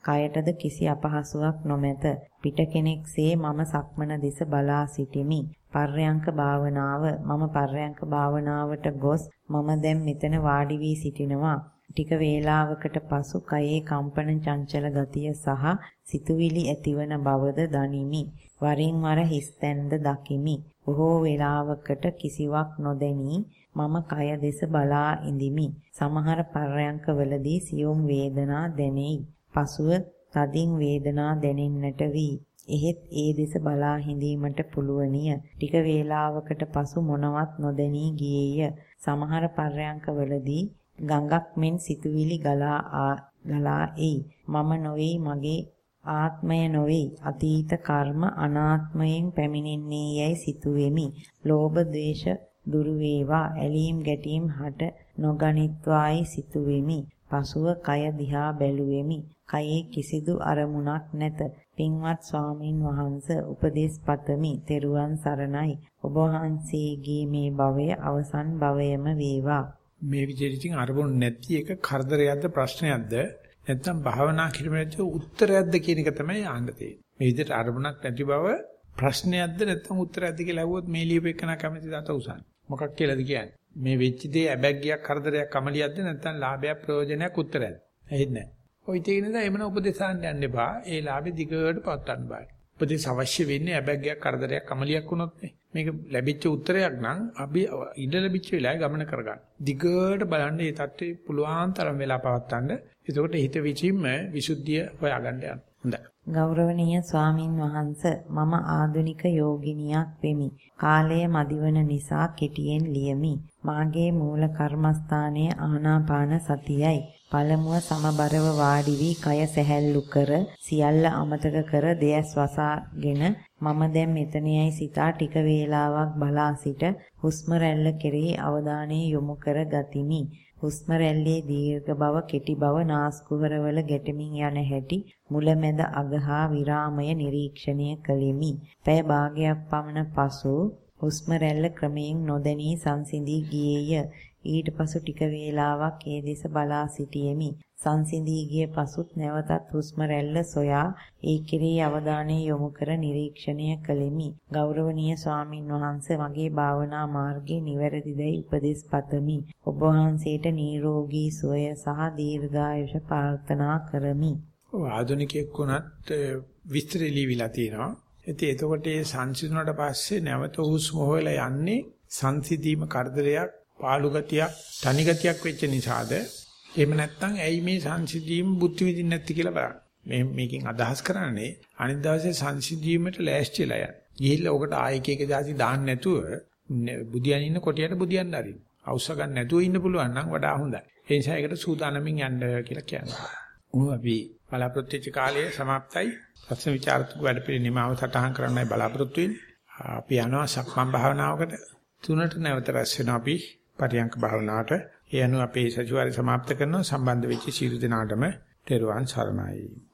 B: කයටද කිසි අපහසුාවක් නොමැත. පිට කෙනෙක්සේ මම සක්මන දෙස බලා සිටිමි. පර්යංක භාවනාව. මම පර්යංක භාවනාවට ගොස්. මම දැන් මෙතන වාඩි වී සිටිනවා. ටික වේලාවකට පසු කයේ කම්පන චංචල ගතිය සහ සිතුවිලි ඇතිවන බවද දනිමි. වරින් වර හිස්තැන්ද දකිමි. බොහෝ වේලාවකට කිසිවක් නොදැනී. මම කය දෙස බලා ඉඳිමි. සමහර පර්යංකවලදී සියුම් වේදනා දැනෙයි. පසුව තදින් වේදනා දැනෙන්නට වී එහෙත් ඒ දෙස බලා හිඳීමට පුළුවනිය. ටික වේලාවකට පසු මොනවත් නොදැනී ගියේය. සමහර පර්යංකවලදී ගඟක් මෙන් සිතුවිලි ගලා ගලා එයි. මම නොවේ මගේ ආත්මය නොවේ අතීත කර්ම අනාත්මයෙන් පැමිණෙන්නේ යයි සිතුවෙමි. ලෝභ ද්වේෂ දුරු වේවා ඇලීම් ගැටීම් හට නොගනිත්වායි සිතුවෙමි. පසුව කය දිහා බැලුවෙමි. කයේ කිසිදු අරමුණක් නැත. පින්වත් ස්වාමින් වහන්සේ උපදේශ පතමි. තෙරුවන් සරණයි. ඔබ වහන්සේගේ මේ භවය අවසන් භවයම වේවා.
A: මේ විදිහට ඉතින් අරමුණ නැති එක කරදරයක්ද ප්‍රශ්නයක්ද නැත්නම් භාවනා කිරීමේදී උත්තරයක්ද කියන එක තමයි අහන්න තියෙන්නේ. මේ විදිහට අරමුණක් නැති බව ප්‍රශ්නයක්ද නැත්නම් උත්තරයක්ද කියලා අහුවොත් මේ ලියපෙකන කැමති දත උසන්. මොකක් කියලාද කියන්නේ? මේ වෙච්ච දේ ඇබැග්ගයක් කරදරයක් අමලියක්ද නැත්නම් ලාභයක් ප්‍රයෝජනයක් උත්තරයක්ද? ඇහෙන්නේ නැහැ. ඔය තියෙන දා එමන උපදේශාන් යන්න එපා. ඒ ලාභෙ දිගට පවත්වන්න බෑ. උපදේශ අවශ්‍ය වෙන්නේ අබැග්ගයක් කරදරයක් අමලියක් වුණොත් නේ. මේක ලැබිච්ච උත්තරයක් නම් අපි ඉඳ ලැබිච්ච වෙලාවේ ගමන කරගන්න. දිගට බලන්න මේ தත්ත්වේ පුළුවන් තරම් වෙලා පවත්වන්න. එතකොට හිත විචින්ම විසුද්ධිය හොයාගන්න යන්න. හොඳයි.
B: ගෞරවනීය ස්වාමින් වහන්ස මම ආධුනික යෝගිනියක් වෙමි. කාලය මදිවන නිසා කෙටියෙන් ලියමි. මාගේ මූල කර්මස්ථානයේ ආනාපාන සතියයි. පළමුව සමබරව වාඩි වී කය සැහැල්ලු කර සියල්ල අමතක කර දෙයස් වසාගෙන මම දැන් මෙතනෙයි සිතා ටික වේලාවක් බලා සිට හුස්ම රැල්ල කෙරෙහි අවධානය යොමු කර ගතිමි. හුස්ම රැල්ලේ දීර්ඝ බව කෙටි බව නාස්කුහරවල ගැටමින් යන හැටි මුලැමැද අග හා විරාමය නිරීක්ෂණය කළෙමි. පැය භාගයක් පමණ පසු හුස්ම රැල්ල ක්‍රමයෙන් නොදැනී සංසිඳී ගියේය. ඊට පසු ටික වේලාවක් ඒ දෙස බලා සිටියෙමි. සංසිඳී ගිය පසුත් නැවතත් හුස්ම රැල්ල සොයා ඒ කෙරෙහි අවධානය යොමු කර නිරීක්ෂණය කළෙමි. ගෞරවනීය ස්වාමින් වහන්සේ මගේ භාවනා මාර්ගයේ නිවැරදිදයි උපදෙස් පතමි. ඔබ වහන්සේට නිරෝගී සුවය සහ දීර්ඝායුෂ ප්‍රාර්ථනා කරමි.
A: ආධුනිකයෙක් වුණත් විස්තර ලියවිලා තියෙනවා. ඉතින් එතකොට ඒ සංසිඳුණාට පස්සේ නැවත හුස්ම හොයලා යන්නේ සංසිඳීම කරදරයක් පාළු ගතියක්, තනි ගතියක් වෙච්ච නිසාද එහෙම නැත්නම් ඇයි මේ සංසිද්ධියම බුද්ධ විදින් නැති කියලා බලන්න. මේ මේකෙන් අදහස් කරන්නේ අනිත් දවසේ සංසිද්ධියමට ලෑස්තිලා යන්න. ගිහිල්ලා ඔකට ආයකයක දාසි දාන්න නැතුව බුදියන් ඉන්න කොටියට බුදියන් අරින්න. අවශ්‍ය ගන්න නැතුව ඉන්න පුළුවන් නම් වඩා හොඳයි. ඒ නිසා ඒකට සූදානමින් යන්න කියලා කියනවා. උණු අපි බලාපොරොත්තු වෙච්ච කාලය සමාප්තයි. ප්‍රශ්න විචාරතුක වැඩපිළිවෙලව සටහන් කරන්නයි බලාපොරොත්තු වෙන්නේ. අපි යනවා සක්මන් භාවනාවකට. තුනට නැවත රැස් වෙනවා අපි. පරියංක භාවනාවට ඒ අනුව අපේ සතිವಾರි સમાપ્ત කරනවා. සම්බන්ධ වෙච්ච සියලු දෙනාටම තෙරුවන් සරණයි.